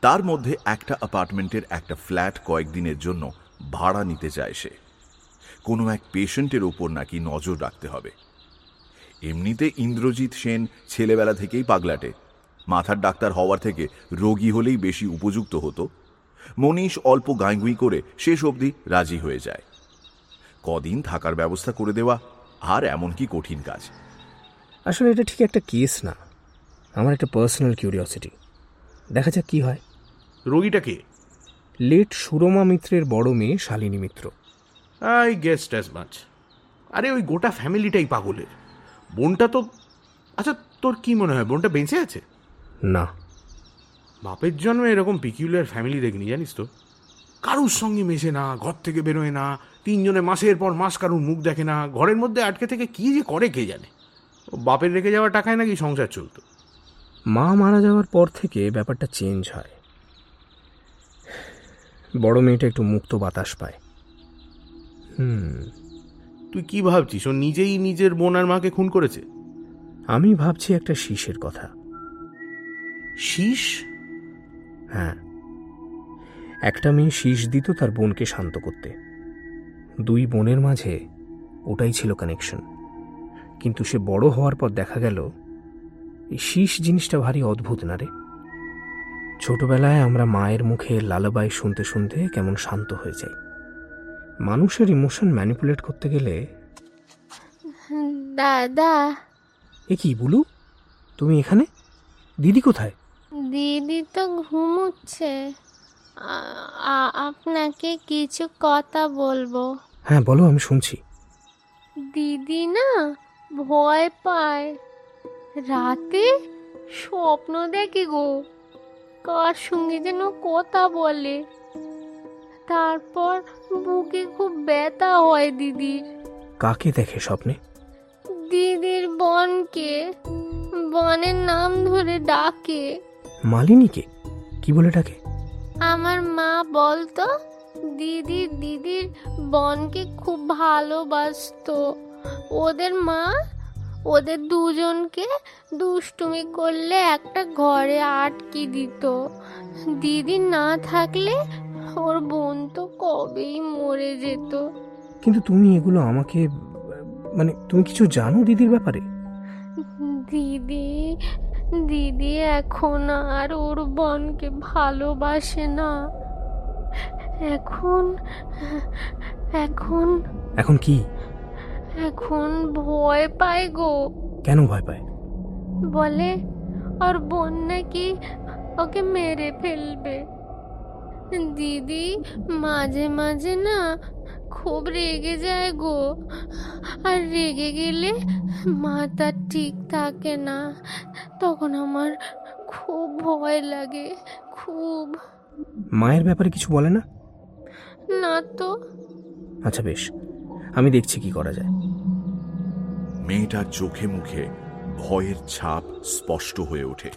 Speaker 3: তার মধ্যে একটা অ্যাপার্টমেন্টের একটা ফ্ল্যাট কয়েকদিনের জন্য ভাড়া নিতে চায় সে। কোনো এক পেশেন্টের ওপর নাকি নজর রাখতে হবে। এমনিতে ইন্দ্রজিৎ সেন ছেলেবেলা থেকেই পাগলাটে। মাথার ডাক্তার হওয়ার থেকে রোগী হলেই বেশি উপযুক্ত হতো। মনীষ অল্প গাঁইগুই করে শেষ অবধি রাজি হয়ে যায়। কদিন থাকার ব্যবস্থা করে দেওয়া আর এমন কি কঠিন কাজ?
Speaker 4: আসলে এটা ঠিক একটা কেস না। আমার একটা পার্সোনাল কিউরিওসিটি দেখা যাক কি হয়।
Speaker 2: রোগীটাকে
Speaker 4: লেট সুরমা মিত্রের বড় মেয়ে Shalini Mitra.
Speaker 2: I guessed as much আরে ওই গোটা ফ্যামিলিটাই পাগলের। বোনটা তো আচ্ছা তোর কি মনে হয় বোনটা বেঁচে আছে?
Speaker 4: না।
Speaker 2: বাপের জন্মে এরকম পিকিউলার ফ্যামিলি দেখিনি জানিস তো। কারুর সঙ্গে মেশে না ঘর থেকে বেরোয় না তিনজনে মাসের পর মাস কারুর মুখ দেখে না ঘরের মধ্যে আটকে থেকে কি যে করে কে জানে। বাপের রেখে যাওয়া টাকায় নাকি সংসার চলতো।
Speaker 4: মা মারা যাওয়ার পর থেকে ব্যাপারটা চেঞ্জ হয়। বড় মেয়েটা একটু মুক্ত বাতাস পায়। হুম।
Speaker 2: তুই কি ভাবছিস? ও নিজেই নিজের বোন আর মাকে খুন করেছে?
Speaker 4: আমি ভাবছি একটা শীষের কথা।
Speaker 2: শীষ?
Speaker 4: হ্যাঁ। একটা মেয়ে শীষ দিত তার বোনকে শান্ত করতে। দুই বোনের মাঝে ওটাই ছিল কানেকশন কিন্তু সে বড় হওয়ার পর দেখা গেল এই শীষ জিনিসটা ভারী অদ্ভুত না রে? ছোটবেলায় আমরা মায়ের মুখে লালাবাই শুনতে শুনতে কেমন শান্ত হয়ে যাই। মানুষের ইমোশন ম্যানিপুলেট করতে গেলে
Speaker 7: দাদা।
Speaker 4: এ কি বুলু? তুমি এখানে? দিদি কোথায়?
Speaker 7: দিদি তো ঘুমোচ্ছে। আপনাকে কিছু কথা বলব।
Speaker 4: হ্যাঁ বলো আমি শুনছি।
Speaker 7: দিদি না ভয় পায়। রাতে? স্বপ্ন দেখে গো। কার সঙ্গে যেন কথা বলে। তারপর বুকে খুব ব্যথা হয় দিদির।
Speaker 4: কাকে দেখে স্বপ্নে?
Speaker 7: দিদির বনকে। বনের নাম ধরে ডাকে।
Speaker 4: মালিনীকে? কি বলে ডাকে?
Speaker 7: আমার মা বলতো দিদি দিদির বনকে খুব ভালোবাসতো। ওদের মা ওদের দুজনকে দুষ্টুমি করলে একটা ঘরে আটকে দিত। দিদি না থাকলে ওর বোন তো কবেই মরে যেত।
Speaker 4: কিন্তু তুমি এগুলো আমাকে মানে তুমি কিছু জানো দিদির ব্যাপারে?
Speaker 7: দিদি দিদি এখন আর ওর বোনকে ভালোবাসে না। এখন এখন
Speaker 4: এখন কি?
Speaker 7: এখন ভয় পায় গো।
Speaker 4: কেন ভয় পায়?
Speaker 7: বলে ওর বোন নাকি ওকে মেরে ফেলবে। দিদি মাঝে মাঝে না খুব রেগে যায় গো। আর রেগে গেলে মাথা ঠিক থাকে না। তখন আমার খুব ভয় লাগে খুব।
Speaker 4: মায়ের ব্যাপারে কিছু বলে না?
Speaker 7: না তো।
Speaker 4: আচ্ছা বেশ আমি দেখছি কি করা যায়।
Speaker 3: মেয়েটার চোখে মুখে ভয়ের ছাপ স্পষ্ট হয়ে ওঠে।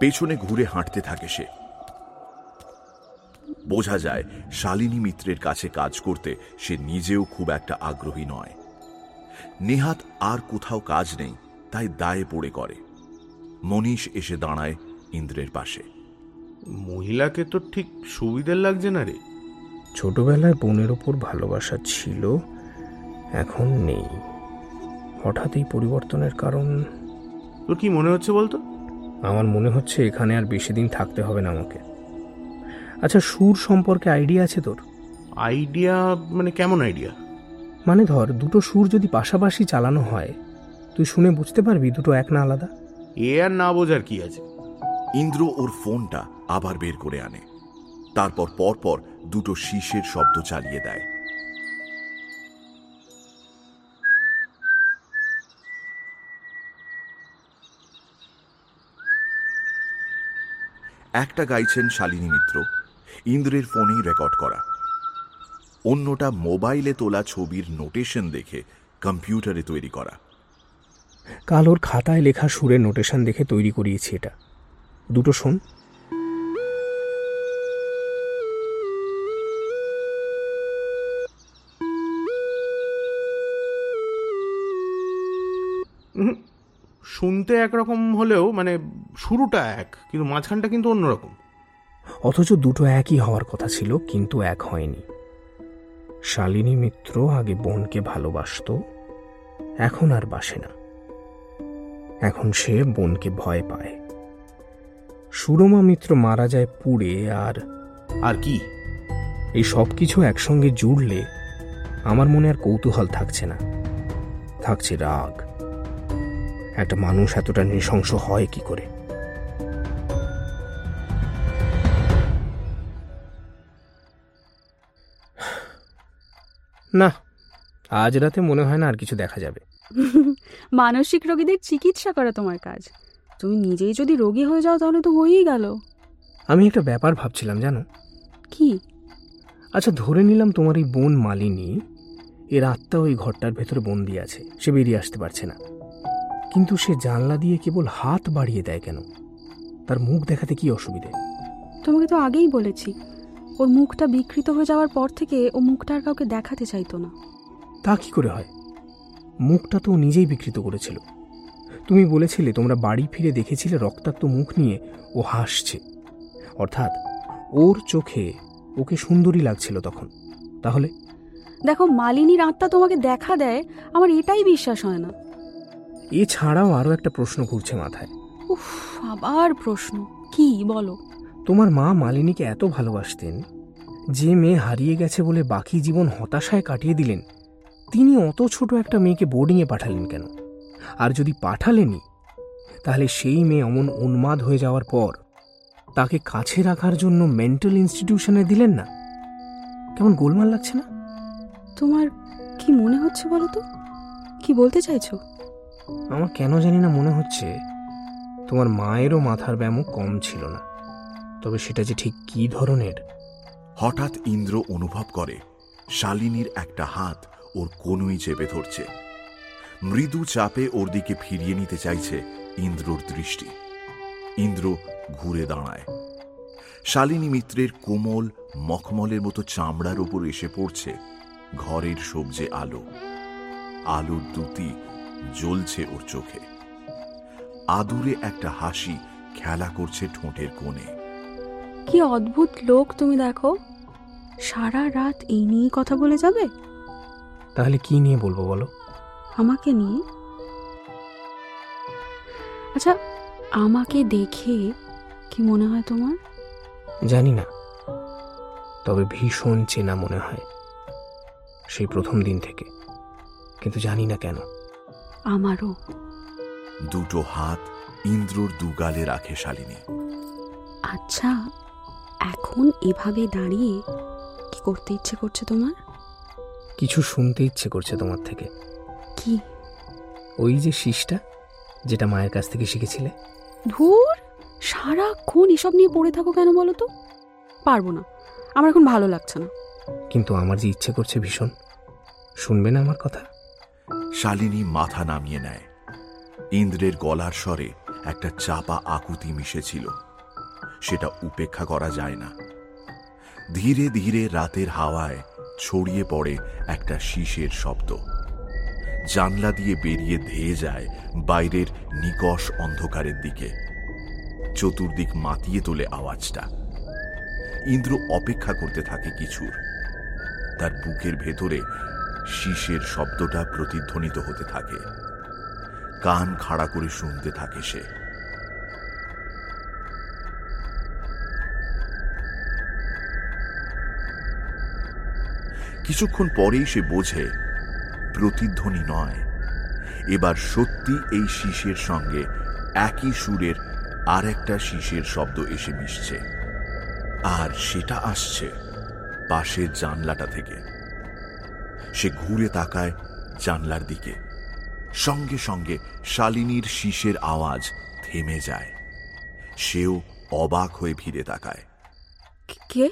Speaker 3: পেছনে ঘুরে হাঁটতে থাকে সে। বোঝা যায় শালিনী মিত্রের কাছে কাজ করতে সে নিজেও খুব একটা আগ্রহী নয়। নেহাত আর কোথাও কাজ নেই তাই দায়ে পড়ে করে। মনীষ এসে দাঁড়ায় ইন্দ্রের পাশে।
Speaker 2: মহিলাকে তো ঠিক সুবিধের লাগছে না রে।
Speaker 4: ছোটবেলায় বোনের ওপর ভালোবাসা ছিল এখন নেই। হঠাৎ এই পরিবর্তনের কারণ?
Speaker 2: তোর কি মনে হচ্ছে বলতো?
Speaker 4: আমার মনে হচ্ছে এখানে আর বেশি দিন থাকতে হবে না আমাকে। আচ্ছা সুর সম্পর্কে আইডিয়া আছে তোর?
Speaker 2: আইডিয়া মানে কেমন আইডিয়া?
Speaker 4: মানে ধর দুটো সুর যদি পাশাপাশি চালানো হয় তুই শুনে বুঝতে পারবি দুটো এক না আলাদা?
Speaker 2: এ আর না বোঝার কি আছে?
Speaker 3: ইন্দ্র ওর ফোনটা আবার বের করে আনে। তারপর পরপর দুটো শীষের শব্দ চালিয়ে দেয়। একটা গাইছেন শালিনী মিত্র। ইন্দ্রের ফোনেই রেকর্ড করা। অন্যটা মোবাইলে তোলা ছবির নোটেশন দেখে কম্পিউটারে তৈরি করা।
Speaker 4: কালোর খাতায় লেখা সুরের নোটেশন দেখে তৈরি করিয়েছি এটা। দুটো শোন।
Speaker 2: শুনতে একরকম হলেও মানে শুরুটা এক কিন্তু মাঝখানটা কিন্তু অন্যরকম।
Speaker 4: অথচ দুটো একই হওয়ার কথা ছিল কিন্তু এক হয়নি। শালিনী মিত্র আগে বোনকে ভালোবাসতো এখন আর বাসে না। এখন সে বোনকে ভয় পায়। সুরমা মিত্র মারা যায় পুড়ে আর
Speaker 2: আর কি?
Speaker 4: এই সব কিছু একসঙ্গে জুড়লে আমার মনে আর কৌতূহল থাকছে না। থাকছে রাগ। একটা মানুষ এতটা নৃশংস হয় কি করে? না আজ রাতে মনে হয় না আর কিছু দেখা যাবে।
Speaker 5: মানসিক রোগীদের চিকিৎসা করা তোমার কাজ। তুমি নিজেই যদি রোগী হয়ে যাও তাহলে তো হয়েই গেল।
Speaker 4: আমি একটা ব্যাপার ভাবছিলাম জানো?
Speaker 5: কি?
Speaker 4: আচ্ছা ধরে নিলাম তোমার এই বোন মালিনী এর আত্মা ওই ঘরটার ভেতরে বন্দি আছে সে বেরিয়ে আসতে পারছে না। কিন্তু সে জানলা দিয়ে কেবল হাত বাড়িয়ে দেয় কেন? তার মুখ দেখাতে কি অসুবিধে?
Speaker 5: তোমাকে তো আগেই বলেছি ওর মুখটা বিকৃত হয়ে যাওয়ার পর থেকে ও মুখটা আর কাউকে দেখাতে চাইতো না।
Speaker 4: তা কি করে হয়? মুখটা তো ও নিজেই বিকৃত করেছিল। তুমি বলেছিলে তোমরা বাড়ি ফিরে দেখেছিলে রক্তাক্ত মুখ নিয়ে ও হাসছে। অর্থাৎ ওর চোখে ওকে সুন্দরী লাগছিল তখন। তাহলে?
Speaker 5: দেখো মালিনীর আত্মা তোমাকে দেখা দেয় আমার এটাই বিশ্বাস হয় না।
Speaker 4: এছাড়াও আরও একটা প্রশ্ন ঘুরছে মাথায়।
Speaker 5: উফ আবার প্রশ্ন। কি বলো।
Speaker 4: তোমার মা মালিনীকে এত ভালোবাসতেন যে মেয়ে হারিয়ে গেছে বলে বাকি জীবন হতাশায় কাটিয়ে দিলেন। তিনি অত ছোট একটা মেয়েকে বোর্ডিংয়ে পাঠালেন কেন? আর যদি পাঠালেনই তাহলে সেই মেয়ে অমন উন্মাদ হয়ে যাওয়ার পর তাকে কাছে রাখার জন্য মেন্টাল ইনস্টিটিউশনে দিলেন না? কেমন গোলমাল লাগছে না?
Speaker 5: তোমার কি মনে হচ্ছে বলো তো? কি বলতে চাইছো?
Speaker 4: আমার কেন জানি না মনে হচ্ছে তোমার মায়েরও মাথার ব্যায়ামও কম ছিল না। তবে সেটা যে ঠিক কি ধরনের?
Speaker 3: হঠাৎ ইন্দ্র অনুভব করে, শালিনীর একটা হাত ওর কোনোই চেপে ধরছে। মৃদু চাপে ওর দিকে ফিরিয়ে নিতে চাইছে ইন্দ্রর দৃষ্টি। ইন্দ্র ঘুরে দাঁড়ায়। শালিনী মিত্রের কোমল, মখমলের মতো চামড়ার উপর এসে পড়ছে ঘরের সবজে আলো। আলোর দুতি জ্বলছে ওর চোখে। আদুরে একটা হাসি খেলা করছে ঠোঁটের কোণে।
Speaker 5: কি অদ্ভুত লোক তুমি দেখো। সারা রাত এই নিয়ে কথা বলে যাবে?
Speaker 4: তাহলে কি নিয়ে বলব বলো?
Speaker 5: আমাকে নিয়ে? আচ্ছা আমাকে দেখে কি মনে হয় তোমার?
Speaker 4: জানি না। তবে ভীষণ চেনা মনে হয়। সেই প্রথম দিন থেকে। কিন্তু জানি না কেন।
Speaker 5: আমারও।
Speaker 3: দুটো হাত ইন্দ্রর দুগালে রাখে শালিনী।
Speaker 5: আচ্ছা এখন এভাবে দাঁড়িয়ে কি করতে ইচ্ছে করছে তোমার?
Speaker 4: কিছু শুনতে ইচ্ছে করছে তোমার থেকে।
Speaker 5: কি?
Speaker 4: ওই যে শীষটা যেটা মায়ের কাছ থেকে শিখেছিলে?
Speaker 5: ধুর সারাক্ষণ এসব নিয়ে পড়ে থাকো কেন বলো তো? পারব না আমার এখন ভালো লাগছে না।
Speaker 4: কিন্তু আমার যে ইচ্ছে করছে ভীষণ। শুনবে না আমার কথা?
Speaker 3: শালিনী মাথা নামিয়ে নেয়। ইন্দ্রের গলার স্বরে একটা চাপা আকুতি মিশেছিল। সেটা উপেক্ষা করা যায় না। ধীরে ধীরে রাতের হাওয়ায় ছড়িয়ে পড়ে একটা শীষের শব্দ। জানলা দিয়ে বেরিয়ে ধেয়ে যায় বাইরের নিকষ অন্ধকারের দিকে। চতুর্দিক মাতিয়ে তোলে আওয়াজটা। ইন্দ্র অপেক্ষা করতে থাকে কিছুর তার বুকের ভেতরে শীষের শব্দটা প্রতিধ্বনিত হতে থাকে। কান খাড়া করে শুনতে থাকে সে। কিছুক্ষণ পরেই সে বোঝে, প্রতিধ্বনি নয়। এবার সত্যি এই শীষের সঙ্গে একই সুরের আর একটা শীষের শব্দ এসে মিশছে। আর সেটা আসছে পাশের জানলাটা থেকে। সে ঘুরে তাকায় জানলার দিকে। সঙ্গে সঙ্গে শালিনীর শীষের আওয়াজ থেমে যায়। সেও অবাক হয়ে ভিড়ে তাকায়।
Speaker 5: কে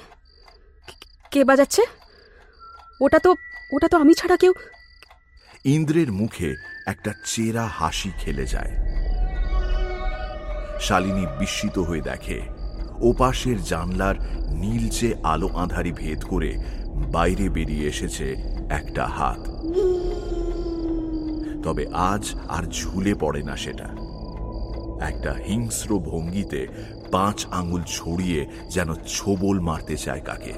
Speaker 5: কে? বাজাচ্ছে? ওটা তো ওটা তো আমি ছাড়া কেউ
Speaker 3: ইন্দ্রের মুখে একটা চেরা হাসি খেলে যায়। শালিনী বিস্মিত হয়ে দেখে ওপাশের জানলার নীলচে আলো আঁধারি ভেদ করে বাইরে বেরিয়ে এসেছে একটা হাত। তবে আজ আর ঝুলে পড়ে না সেটা। একটা হিংস্র ভঙ্গিতে পাঁচ আঙুল ছড়িয়ে যেন ছোবল মারতে চায় কাকে।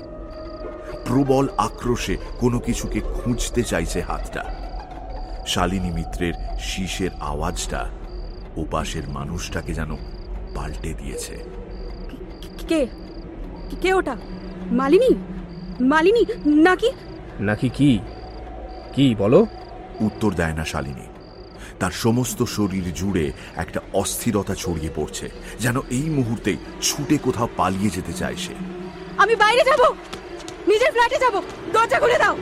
Speaker 3: প্রবল আক্রোশে কোনো কিছুকে খুঁজতে চাইছে হাতটা। শালিনী মিত্রের শীষের আওয়াজটা ওপাশের মানুষটাকে যেন পাল্টে দিয়েছে।
Speaker 5: কে? কে ওটা? মালিনী? মালিনী নাকি?
Speaker 4: নাকি কি? কি বলো।
Speaker 3: উত্তর দেয় না শালিনী। তার সমস্ত শরীর জুড়ে একটা অস্থিরতা ছড়িয়ে পড়ছে যেন এই মুহূর্তে ছুটে কোথাও পালিয়ে যেতে চায় সে।
Speaker 5: আমি বাইরে যাব! নিজের ফ্ল্যাটে যাব! দরজা খুলে দাও!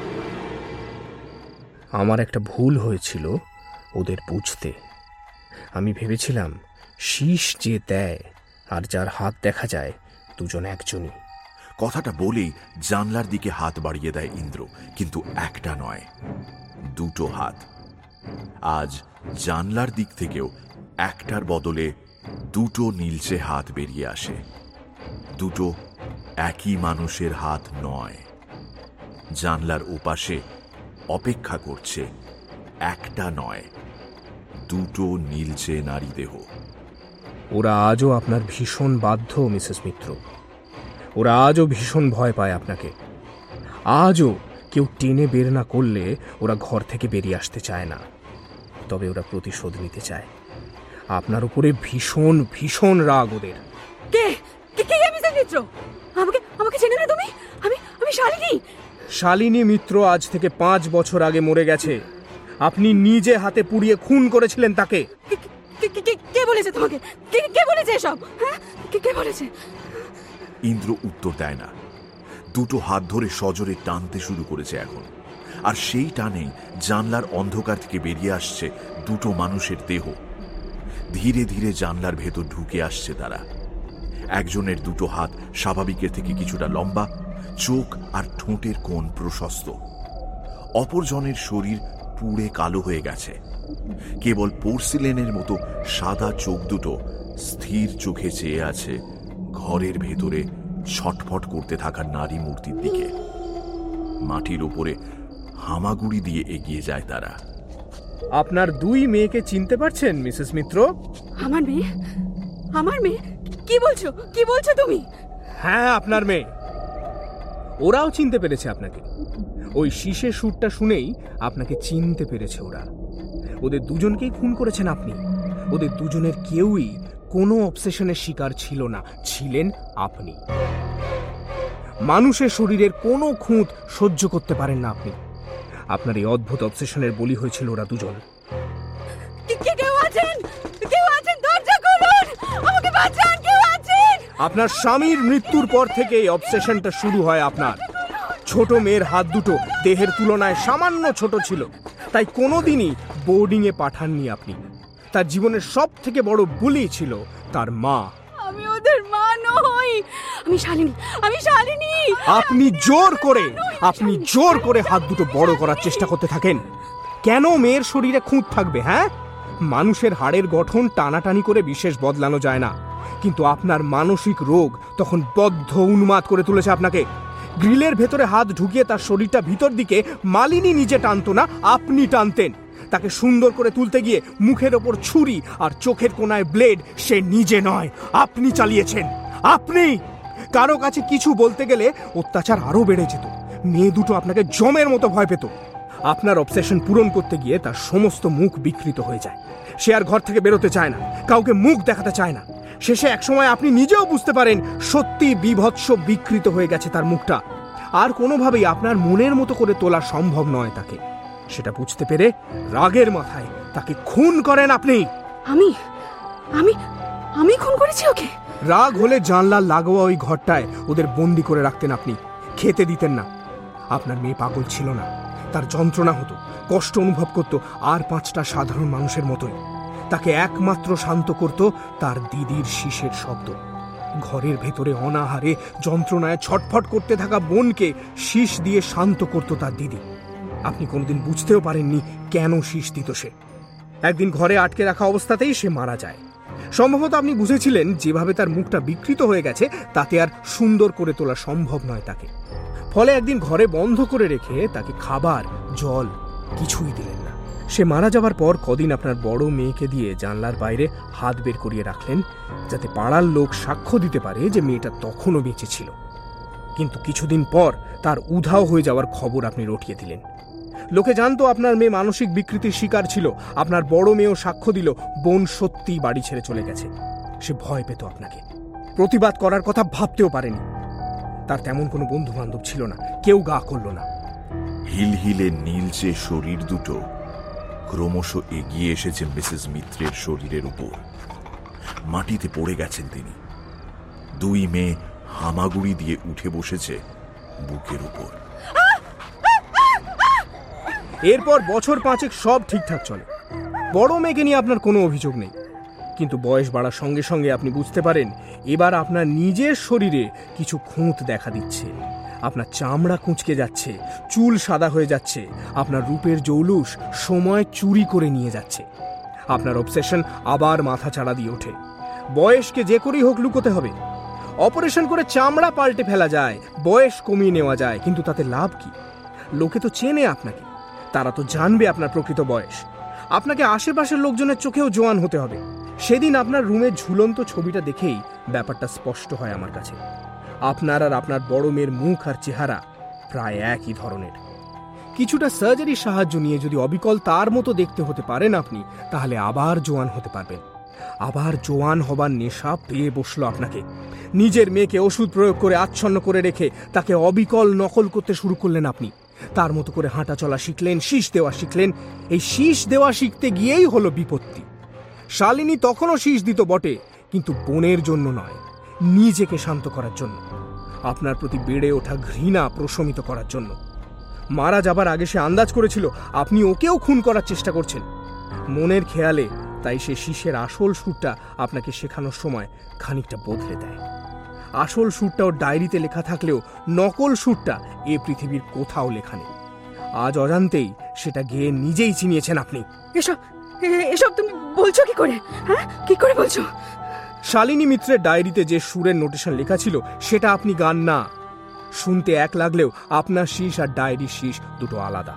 Speaker 4: আমার একটা ভুল হয়েছিল ওদের বুঝতে। আমি ভেবেছিলাম শীষ যে দেয় আর যার হাত দেখা যায় দুজন একজনই।
Speaker 3: কথাটা বলেই জানলার দিকে হাত বাড়িয়ে দেয় ইন্দ্র, কিন্তু একটা নয়, দুটো হাত। আজ জানলার দিক থেকেও একটার বদলে দুটো নীলচে হাত বেরিয়ে আসে। দুটো একই মানুষের হাত নয়। জানলার ওপাশে অপেক্ষা করছে একটা নয়, দুটো নীলচে নারী দেহ
Speaker 4: ওরা আজও আপনার ভীষণ বাধ্য, মিসেস মিত্র। ওরা আজও ভীষণ ভয় পায় আপনাকে। আজও কেউ টেনে বের না করলে ওরা ঘর থেকে বেরিয়ে আসতে চায় না। তবে ওরা প্রতিশোধ নিতে চায়। আপনার উপরে ভীষণ ভীষণ রাগ ওদের।
Speaker 5: কে? কে কে মিসেস মিত্র? আমাকে আমাকে চেনে না তুমি? আমি আমি শালিনী।
Speaker 4: শালিনী মিত্র আজ থেকে পাঁচ বছর আগে মরে গেছে। আপনি নিজে হাতে পুড়িয়ে খুন করেছিলেন তাকে।
Speaker 5: কে- বলেছে তোমাকে? কে বলেছে এসব? হ্যাঁ? কে বলেছে?
Speaker 3: ইন্দ্র উত্তর দেয় না। দুটো হাত ধরে সজোরে টানতে শুরু করেছে এখন। আর সেই টানে জানলার অন্ধকার থেকে বেরিয়ে আসছে দুটো মানুষের দেহ। ধীরে ধীরে জানলার ভেতর ঢুকে আসছে তারা। একজনের দুটো হাত স্বাভাবিকের থেকে কিছুটা লম্বা, চোখ আর ঠোঁটের কোণ প্রশস্ত। অপরজনের শরীর পুড়ে কালো হয়ে গেছে। কেবল পোর্সিলেনের মতো সাদা চোখ দুটো স্থির চোখে চেয়ে আছে ঘরের ভেতরে ছটফট করতে থাকা নারী মূর্তির দিকে। মাটির উপরে হামাগুড়ি দিয়ে এগিয়ে যায় তারা।
Speaker 4: আপনার দুই মেয়েকে চিনতে পারছেন মিসেস মিত্র?
Speaker 5: আমার মেয়ে? আমার মেয়ে? কি বলছো? কি বলছো তুমি?
Speaker 4: হ্যাঁ আপনার মেয়ে। ওরাও চিনতে পেরেছে আপনাকে। ওই শীষের সুরটা শুনেই আপনাকে চিনতে পেরেছে ওরা। ওদের দুজনকেই খুন করেছেন আপনি। ওদের দুজনের কেউই কোনো অবসেশনের শিকার ছিল না ছিলেন আপনি। মানুষের শরীরের কোনো খুঁত সহ্য করতে পারেন না আপনি। আপনার এই অদ্ভুত অবসেশনের বলি হয়েছিল ওরা দুজন। আপনার স্বামীর মৃত্যুর পর থেকে এই অবসেশনটা শুরু হয় আপনার। ছোট মেয়ের হাত দুটো দেহের তুলনায় সামান্য ছোট ছিল। তাই কোনোদিনই বোর্ডিংয়ে পাঠাননি আপনি। তার জীবনের সব থেকে বড় বুলি ছিল তার মা।
Speaker 5: আমি ওদের মা নই। আমি শালিনী আমি শালিনী।
Speaker 4: আপনি জোর করে আপনি জোর করে হাত দুটো বড় করার চেষ্টা করতে থাকেন। কেন মেয়ের শরীরে খুঁত থাকবে হ্যাঁ? মানুষের হাড়ের গঠন টানাটানি করে বিশেষ বদলানো যায় না। কিন্তু আপনার মানসিক রোগ তখন বদ্ধ উন্মাদ করে তুলেছে আপনাকে। গ্রিলের ভেতরে হাত ঢুকিয়ে তার শরীরটা ভিতর দিকে মালিনী নিজে টানতো না আপনি টানতেন। তাকে সুন্দর করে তুলতে গিয়ে মুখের ওপর ছুরি আর চোখের কোনায় ব্লেড সে নিজে নয়। আপনি চালিয়েছেন। আপনি! কারও কাছে কিছু বলতে গেলে অত্যাচার আরও বেড়ে যেত। মেয়ে দুটো আপনাকে জমের মতো ভয় পেত। আপনার অবসেশন পূরণ করতে গিয়ে তার সমস্ত মুখ বিকৃত হয়ে যায়। সে আর ঘর থেকে বেরোতে চায় না। কাউকে মুখ দেখাতে চায় না। শেষে একসময় আপনি নিজেও বুঝতে পারেন, সত্যি বিভৎস বিকৃত হয়ে গেছে তার মুখটা। আর কোনোভাবেই আপনার মনের মতো করে তোলা সম্ভব নয় তাকে। সেটা বুঝতে পেরে রাগের মাথায় তাকে খুন করেন আপনি।
Speaker 5: আমি? আমি? আমি খুন করেছি ওকে?
Speaker 4: রাগ হলে জানলার লাগোয়া ওই ঘরটায় ওদের বন্দি করে রাখতেন আপনি। খেতে দিতেন না। আপনার মেয়ে পাগল ছিল না। তার যন্ত্রণা হতো কষ্ট অনুভব করত আর পাঁচটা সাধারণ মানুষের মতোই। তাকে একমাত্র শান্ত করত তার দিদির শীষের শব্দ। ঘরের ভেতরে অনাহারে যন্ত্রণায় ছটফট করতে থাকা বোনকে শীষ দিয়ে শান্ত করত তার দিদি। আপনি কোনোদিন বুঝতেও পারেননি কেন শীষ দিত সে। একদিন ঘরে আটকে রাখা অবস্থাতেই সে মারা যায়। সম্ভবত আপনি বুঝেছিলেন, যেভাবে তার মুখটা বিকৃত হয়ে গেছে, তাতে আর সুন্দর করে তোলা সম্ভব নয় তাকে। ফলে একদিন ঘরে বন্ধ করে রেখে তাকে খাবার, জল কিছুই দিলেন না। সে মারা যাবার পর কদিন আপনার বড় মেয়েকে দিয়ে জানলার বাইরে হাত বের করিয়ে রাখলেন, যাতে পাড়ার লোক সাক্ষ্য দিতে পারে যে মেয়েটা তখনও বেঁচে ছিল। কিন্তু কিছুদিন পর তার উধাও হয়ে যাওয়ার খবর আপনি রটিয়ে দিলেন। লোকে জানতো আপনার মেয়ে মানসিক বিকৃতির শিকার ছিল। আপনার বড় মেয়েও সাক্ষ্য দিল, বোন সত্যি বাড়ি ছেড়ে চলে গেছে। সে ভয় পেত আপনাকে। প্রতিবাদ করার কথা ভাবতেও পারেনি। তার তেমন কোনো বন্ধু বান্ধব ছিল না, কেউ গা করল না।
Speaker 3: হিলহিলে নীলচে শরীর দুটো, ক্রমশ এগিয়ে এসেছে মিসেস মিত্রের শরীরের উপর। মাটিতে পড়ে গেছেন তিনি। দুই মেয়ে হামাগুড়ি দিয়ে উঠে বসেছে বুকের উপর।
Speaker 4: এরপর বছর পাঁচেক সব ঠিকঠাক চলে। বড় মেয়েকে নিয়ে আপনার কোনো অভিযোগ নেই। কিন্তু বয়স বাড়ার সঙ্গে সঙ্গে আপনি বুঝতে পারেন, এবার আপনার নিজের শরীরে কিছু খুঁত দেখা দিচ্ছে। আপনার চামড়া কুঁচকে যাচ্ছে, চুল সাদা হয়ে যাচ্ছে, আপনার রূপের জৌলুস সময় চুরি করে নিয়ে যাচ্ছে। আপনার অবসেশন আবার মাথা চাড়া দিয়ে ওঠে। বয়সকে যে করেই হোক লুকোতে হবে। অপারেশন করে চামড়া পাল্টে ফেলা যায়, বয়স কমিয়ে নেওয়া যায়, কিন্তু তাতে লাভ কি? লোকে তো চেনে আপনাকে। তারা তো জানবে আপনার প্রকৃত বয়স। আপনাকে আশেপাশের লোকজনের চোখেও জোয়ান হতে হবে। সেদিন আপনার রুমের ঝুলন্ত ছবিটা দেখেই ব্যাপারটা স্পষ্ট হয় আমার কাছে। আপনার আর আপনার বড় মেয়ের মুখ আর চেহারা প্রায় একই ধরনের। কিছুটা সার্জারির সাহায্য নিয়ে যদি অবিকল তার মতো দেখতে হতে পারেন আপনি, তাহলে আবার জোয়ান হতে পারবেন। আবার জোয়ান হবার নেশা পেয়ে বসল আপনাকে। নিজের মেয়েকে ওষুধ প্রয়োগ করে আচ্ছন্ন করে রেখে তাকে অবিকল নকল করতে শুরু করলেন আপনি। তার মতো করে হাঁটা চলা শিখলেন, শীষ দেওয়া শিখলেন। এই শীষ দেওয়া শিখতে গিয়েই হলো বিপত্তি। শালিনী তখনও শীষ দিত বটে, কিন্তু বোনের জন্য নয়, নিজেকে শান্ত করার জন্য। আপনার প্রতি বেড়ে ওঠা ঘৃণা প্রশমিত করার জন্য। মারা যাবার আগে সে আন্দাজ করেছিল, আপনি ওকেও খুন করার চেষ্টা করছেন। মনের খেয়ালে তাই সে শীষের আসল সুরটা আপনাকে শেখানোর সময় খানিকটা বদলে দেয়। আসল সুরটা ওর ডায়েরিতে লেখা থাকলেও নকল সুরটা এ পৃথিবীর কোথাও লেখা নেই। আজ অজান্তেই সেটা গেয়ে নিজেই চিনিয়েছেন আপনি।
Speaker 5: এসব এসব তুমি বলছো কি করে? হ্যাঁ? কি করে বলছো?
Speaker 4: শালিনী মিত্রের ডায়েরিতে যে সুরের নোটেশন লেখা ছিল সেটা আপনি গান না। শুনতে এক লাগলেও আপনার শীষ আর ডায়েরির শীষ দুটো আলাদা।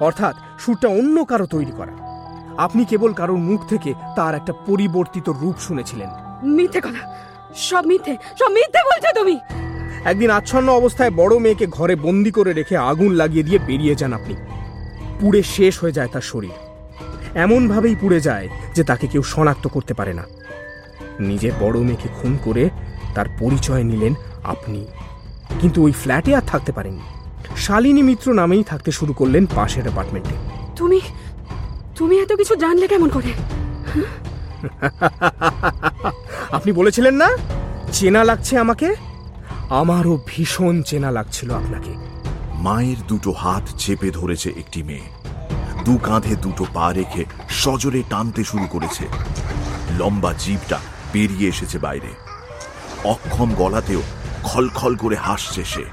Speaker 4: অর্থাৎ সুরটা অন্য কারও তৈরি করা। আপনি কেবল কারোর মুখ থেকে তার একটা পরিবর্তিত রূপ শুনেছিলেন।
Speaker 5: মিথ্যে কথা। সব মিথ্যে সব মিথ্যে বলছো তুমি।
Speaker 4: একদিন আচ্ছন্ন অবস্থায় বড় মেয়েকে ঘরে বন্দি করে রেখে আগুন লাগিয়ে দিয়ে বেরিয়ে যান আপনি। পুড়ে শেষ হয়ে যায় তার শরীর। এমনভাবেই পুড়ে যায় যে তাকে কেউ শনাক্ত করতে পারে না। নিজের বড় মেয়েকে খুন করে তার পরিচয় নিলেন আপনি। কিন্তু ওই ফ্ল্যাটে আর থাকতে পারেননি। শালিনী মিত্র নামেই থাকতে শুরু করলেন পাশের অ্যাপার্টমেন্টে।
Speaker 5: তুমি তুমি এত কিছু জানলে কেমন করে?
Speaker 4: আপনি বলেছিলেন না? চেনা লাগছে আমাকে? আমারও ভীষণ চেনা লাগছিল আপনাকে।
Speaker 3: মায়ের দুটো হাত চেপে ধরেছে একটি মেয়ে। দু কাঁধে দুটো পা রেখে সজোরে টানতে শুরু করেছে। লম্বা জিভটা বেরিয়ে এসেছে বাইরে। অক্ষম গলাতেও খলখল করে হাসছে সে।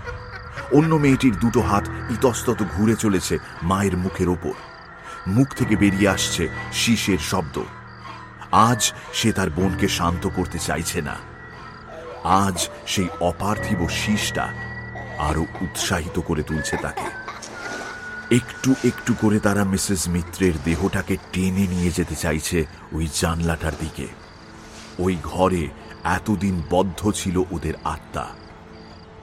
Speaker 3: অন্য মেয়েটির দুটো হাত ইতস্তত ঘুরে চলেছে মায়ের মুখের ওপর। মুখ থেকে বেরিয়ে আসছে শীষের শব্দ। আজ সে তার বোনকে শান্ত করতে চাইছে না। আজ সেই অপার্থিব শীষটা আরও উৎসাহিত করে তুলছে তাকে। একটু একটু করে তারা মিসেস মিত্রের দেহটাকে টেনে নিয়ে যেতে চাইছে ওই জানলাটার দিকে। ওই ঘরে এতদিন বদ্ধ ছিল ওদের আত্মা।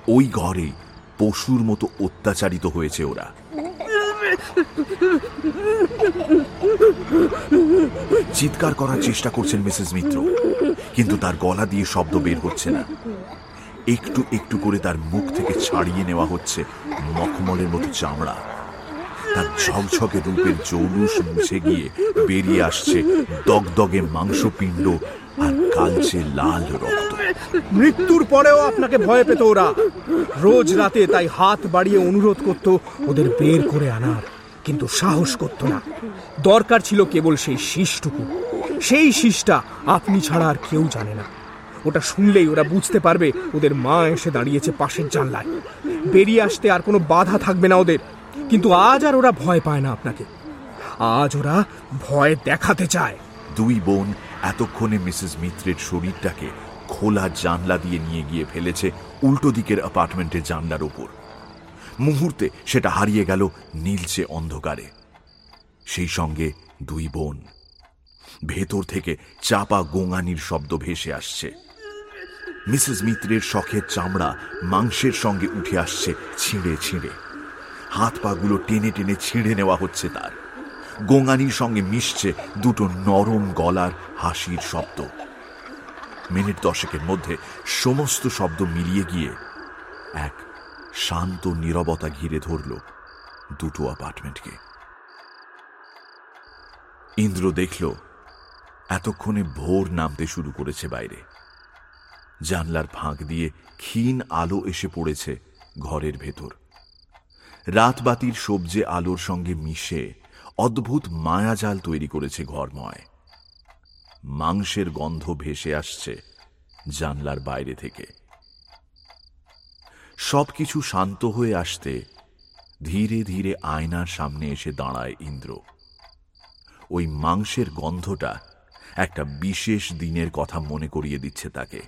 Speaker 3: ওই ঘরে পশুর মতো অত্যাচারিত হয়েছে ওরা। চিৎকার করার চেষ্টা করছেন মিসেস মিত্র, কিন্তু তার গলা দিয়ে শব্দ বের হচ্ছে না। একটু একটু করে তার মুখ থেকে ছাড়িয়ে নেওয়া হচ্ছে মখমলের মতো চামড়া। তার ঝকঝকে রূপের জৌলুস মুছে গিয়ে বেরিয়ে আসছে দগদগে মাংসপিণ্ড আর কালচে লাল রক্ত।
Speaker 4: মৃত্যুর পরেও আপনাকে ভয় পেত ওরা। রোজ রাতে তাই হাত বাড়িয়ে অনুরোধ করত ওদের বের করে আনার। কিন্তু সাহস করত না। দরকার ছিল কেবল সেই শীষটুকু। সেই শীষটা আপনি ছাড়া আর কেউ জানে না। ওটা শুনলেই ওরা বুঝতে পারবে ওদের মা এসে দাঁড়িয়েছে পাশের জানলায়। বেরিয়ে আসতে আর কোনো বাধা থাকবে না ওদের। কিন্তু আজ আর ওরা ভয় পায় না আপনাকে। আজ ওরা ভয় দেখাতে চায়।
Speaker 3: দুই বোন এতক্ষণে মিসেস মিত্রের শরীরটাকে খোলা জানলা দিয়ে নিয়ে গিয়ে ফেলেছে উল্টো দিকের অ্যাপার্টমেন্টের জানলার ওপর। মুহূর্তে সেটা হারিয়ে গেল নীলচে অন্ধকারে। সেই সঙ্গে দুই বোন। ভেতর থেকে চাপা গোঙানির শব্দ ভেসে আসছে। মিসেস মিত্রের শখের চামড়া মাংসের সঙ্গে উঠে আসছে ছিঁড়ে ছিঁড়ে। হাত পাগুলো টেনে টেনে ছিঁড়ে নেওয়া হচ্ছে তার। গোঙানির সঙ্গে মিশছে দুটো নরম গলার হাসির শব্দ। মিনিট দশেকের মধ্যে সমস্ত শব্দ মিলিয়ে গিয়ে এক শান্ত নীরবতা ঘিরে ধরল দুটো অ্যাপার্টমেন্টকে ইন্দ্র দেখল, এতক্ষণে ভোর নামতে শুরু করেছে বাইরে। জানলার ফাঁক দিয়ে ক্ষীণ আলো এসে পড়েছে ঘরের ভেতর। রাতবাতির সবজে আলোর সঙ্গে মিশে অদ্ভুত মায়াজাল তৈরি করেছে ঘরময়। মাংসের গন্ধ ভেসে আসছে জানলার বাইরে থেকে। সবকিছু শান্ত হয়ে আসতে ধীরে ধীরে আয়নার সামনে এসে দাঁড়ায় ইন্দ্র। ওই মাংসের গন্ধটা একটা বিশেষ দিনের কথা মনে করিয়ে দিচ্ছে তাকে।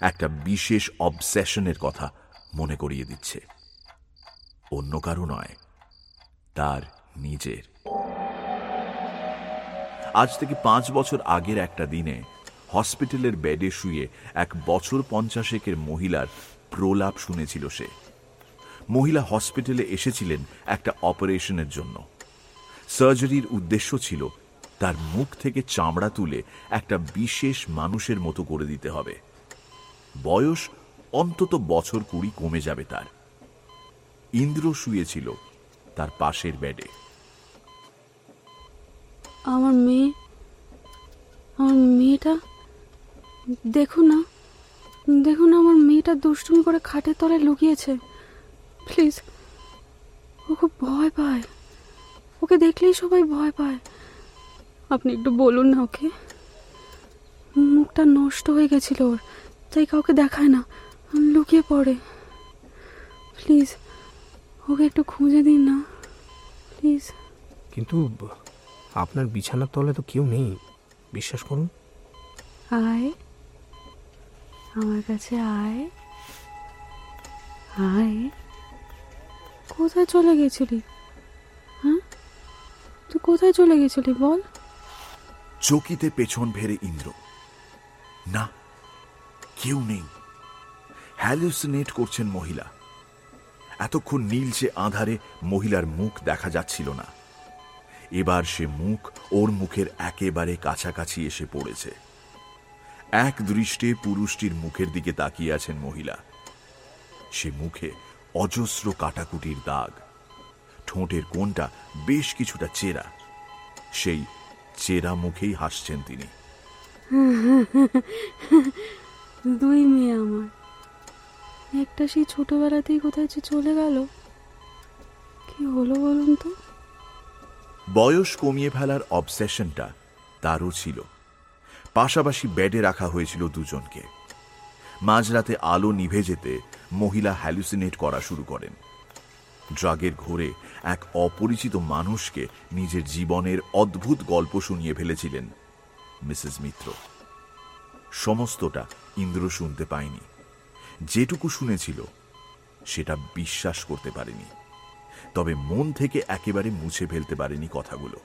Speaker 3: একটা বিশেষ অবসেশনের কথা মনে করিয়ে দিচ্ছে। অন্য কারও নয়, তার নিজের। আজ থেকে পাঁচ বছর আগের একটা দিনে হসপিটালের বেডে শুয়ে এক বছর পঞ্চাশেকের মহিলার প্রলাপ শুনেছিল সে। মহিলা হসপিটালে এসেছিলেন একটা অপারেশনের জন্য। সার্জারির উদ্দেশ্য ছিল তার মুখ থেকে চামড়া তুলে একটা বিশেষ মানুষের মতো করে দিতে হবে। বয়স অন্তত বছর কুড়ি কমে যাবে তার। ইন্দ্র শুয়েছিল তার পাশের বেডে।
Speaker 5: আমার মেয়ে, আমার মেয়েটা, দেখো না। দেখুন আমার মেয়েটা দুষ্টুমি করে খাটের তলায় লুকিয়েছে। প্লিজ ও খুব ভয় পায়। ওকে দেখলেই সবাই ভয় পায়। আপনি একটু বলুন না ওকে। মুখটা নষ্ট হয়ে গেছিল ওর তাই কাউকে দেখায় না লুকিয়ে পড়ে। প্লিজ ওকে একটু খুঁজে দিন না। প্লিজ।
Speaker 4: কিন্তু আপনার বিছানার তলে তো কেউ নেই। বিশ্বাস করুন।
Speaker 5: আয়। আমার কাছে আয়। আয়। কোথায় চলে গেছিলি? হ্যাঁ? তুই কোথায় চলে গেছিলি বল?
Speaker 3: চকিতে পেছন ফেরে ইন্দ্র। না, কেউ নেই। হ্যালুসিনেট করছেন মহিলা। এতক্ষণ নীলচে আধারে মহিলার মুখ দেখা যাচ্ছিল না। এবার সে মুখ ওর মুখের একেবারে কাছাকাছি এসে পড়েছে। এক দৃষ্টে পুরুষটির মুখের দিকে তাকিয়ে আছেন মহিলা। সে মুখে অজস্র কাটাকুটির দাগ। ঠোঁটের কোনটা বেশ কিছুটা চেরা। সেই চেরা মুখেই হাসছেন তিনি।
Speaker 5: দুই মেয়ে আমার। একটা সেই ছোটবেলাতেই কোথায় যে চলে গেল। কি হলো বলুন তো?
Speaker 3: বয়স কমিয়ে ফেলার অবসেশনটা তারও ছিল। পাশাপাশি বেডে রাখা হয়েছিল দুজনকে। মাঝরাতে আলো নিভে যেতে মহিলা হ্যালুসিনেট করা শুরু করেন। ড্রাগের ঘোরে এক অপরিচিত মানুষকে নিজের জীবনের অদ্ভুত গল্প শুনিয়ে ফেলেছিলেন মিসেস মিত্র। সমস্তটা ইন্দ্র শুনতে পায়নি। যেটুকু শুনেছিল, সেটা বিশ্বাস করতে পারেনি। তবে মন থেকে একেবারে মুছে ফেলতে পারেনি কথাগুলো।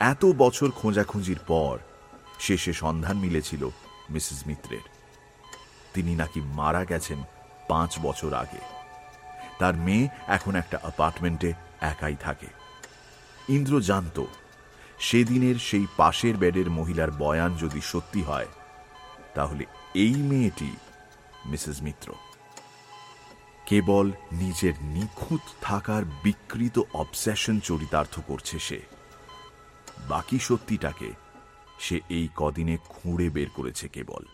Speaker 3: এত বছর খোঁজাখুঁজির পর শেষে সন্ধান মিলেছিল মিসেস মিত্রের। তিনি নাকি মারা গেছেন পাঁচ বছর আগে। তার মেয়ে এখন একটা অ্যাপার্টমেন্টে একাই থাকে। ইন্দ্র জানত, সেদিনের সেই পাশের বেডের মহিলার বয়ান যদি সত্যি হয়, তাহলে এই মেয়েটি মিসেস মিত্র। কেবল নিজের নিখুঁত থাকার বিকৃত অবসেশন চরিতার্থ করছে সে। বাকি সত্যিটাকে সে এই কদিনে খুঁড়ে বের করেছে কেবল।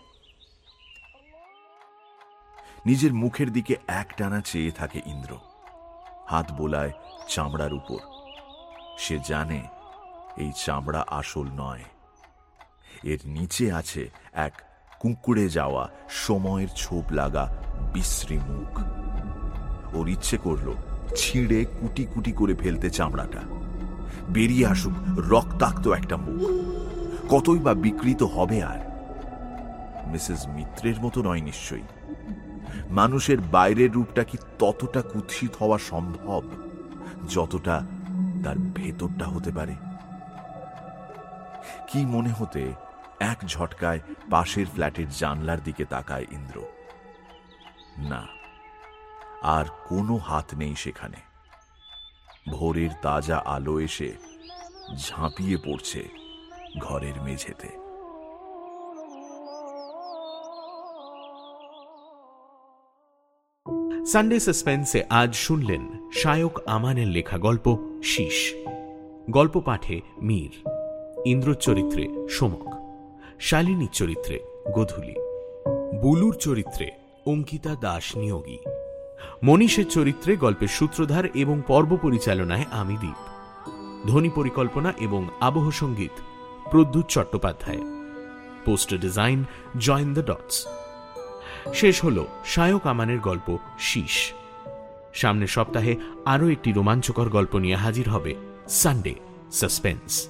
Speaker 3: নিজের মুখের দিকে একটানা চেয়ে থাকে ইন্দ্র। হাত বোলায় চামড়ার উপর। সে জানে এই চামড়া আসল নয়। এর নিচে আছে এক কুঁকড়ে যাওয়া সময়ের ছোপ লাগা বিশ্রী মুখ। ওর ইচ্ছে করল ছিঁড়ে কুটি কুটি করে ফেলতে চামড়াটা। বেরিয়ে আসুক, রক্তাক্ত একটা মুখ। কতই বা বিকৃত হবে আর। মিসেস মিত্রের মতো নয় নিশ্চয়ই। মানুষের বাইরের রূপটা কি ততটা কুৎসিত হওয়া সম্ভব, যতটা তার ভেতরটা হতে পারে? কি মনে হতে এক ঝটকায় পাশের ফ্ল্যাটের জানলার দিকে তাকায় ইন্দ্র। না, আর কোনো হাত নেই সেখানে। ভোরের তাজা আলো এসে ঝাঁপিয়ে পড়ছে ঘরের মেঝেতে।
Speaker 2: সানডে সাসপেন্সে আজ শুনলেন শায়ক আমানের লেখা গল্প শীষ। গল্প পাঠে মীর ইন্দ্র চরিত্রে সোমক, শালিনীর চরিত্রে গোধূলি, বুলুর চরিত্রে অঙ্কিতা দাস নিয়োগী মনীষের চরিত্রে গল্পের সূত্রধার এবং পর্ব পরিচালনায় আমি দ্বীপ ধ্বনি পরিকল্পনা এবং আবহ সংগীত, Pradyut Chattopadhyay. Poster design, join the dots. শেষ হল শায়ক আমানের গল্প, শীষ। সামনের সপ্তাহে আরও একটি রোমাঞ্চকর গল্প নিয়ে হাজির হবে সানডে, সাসপেন্স।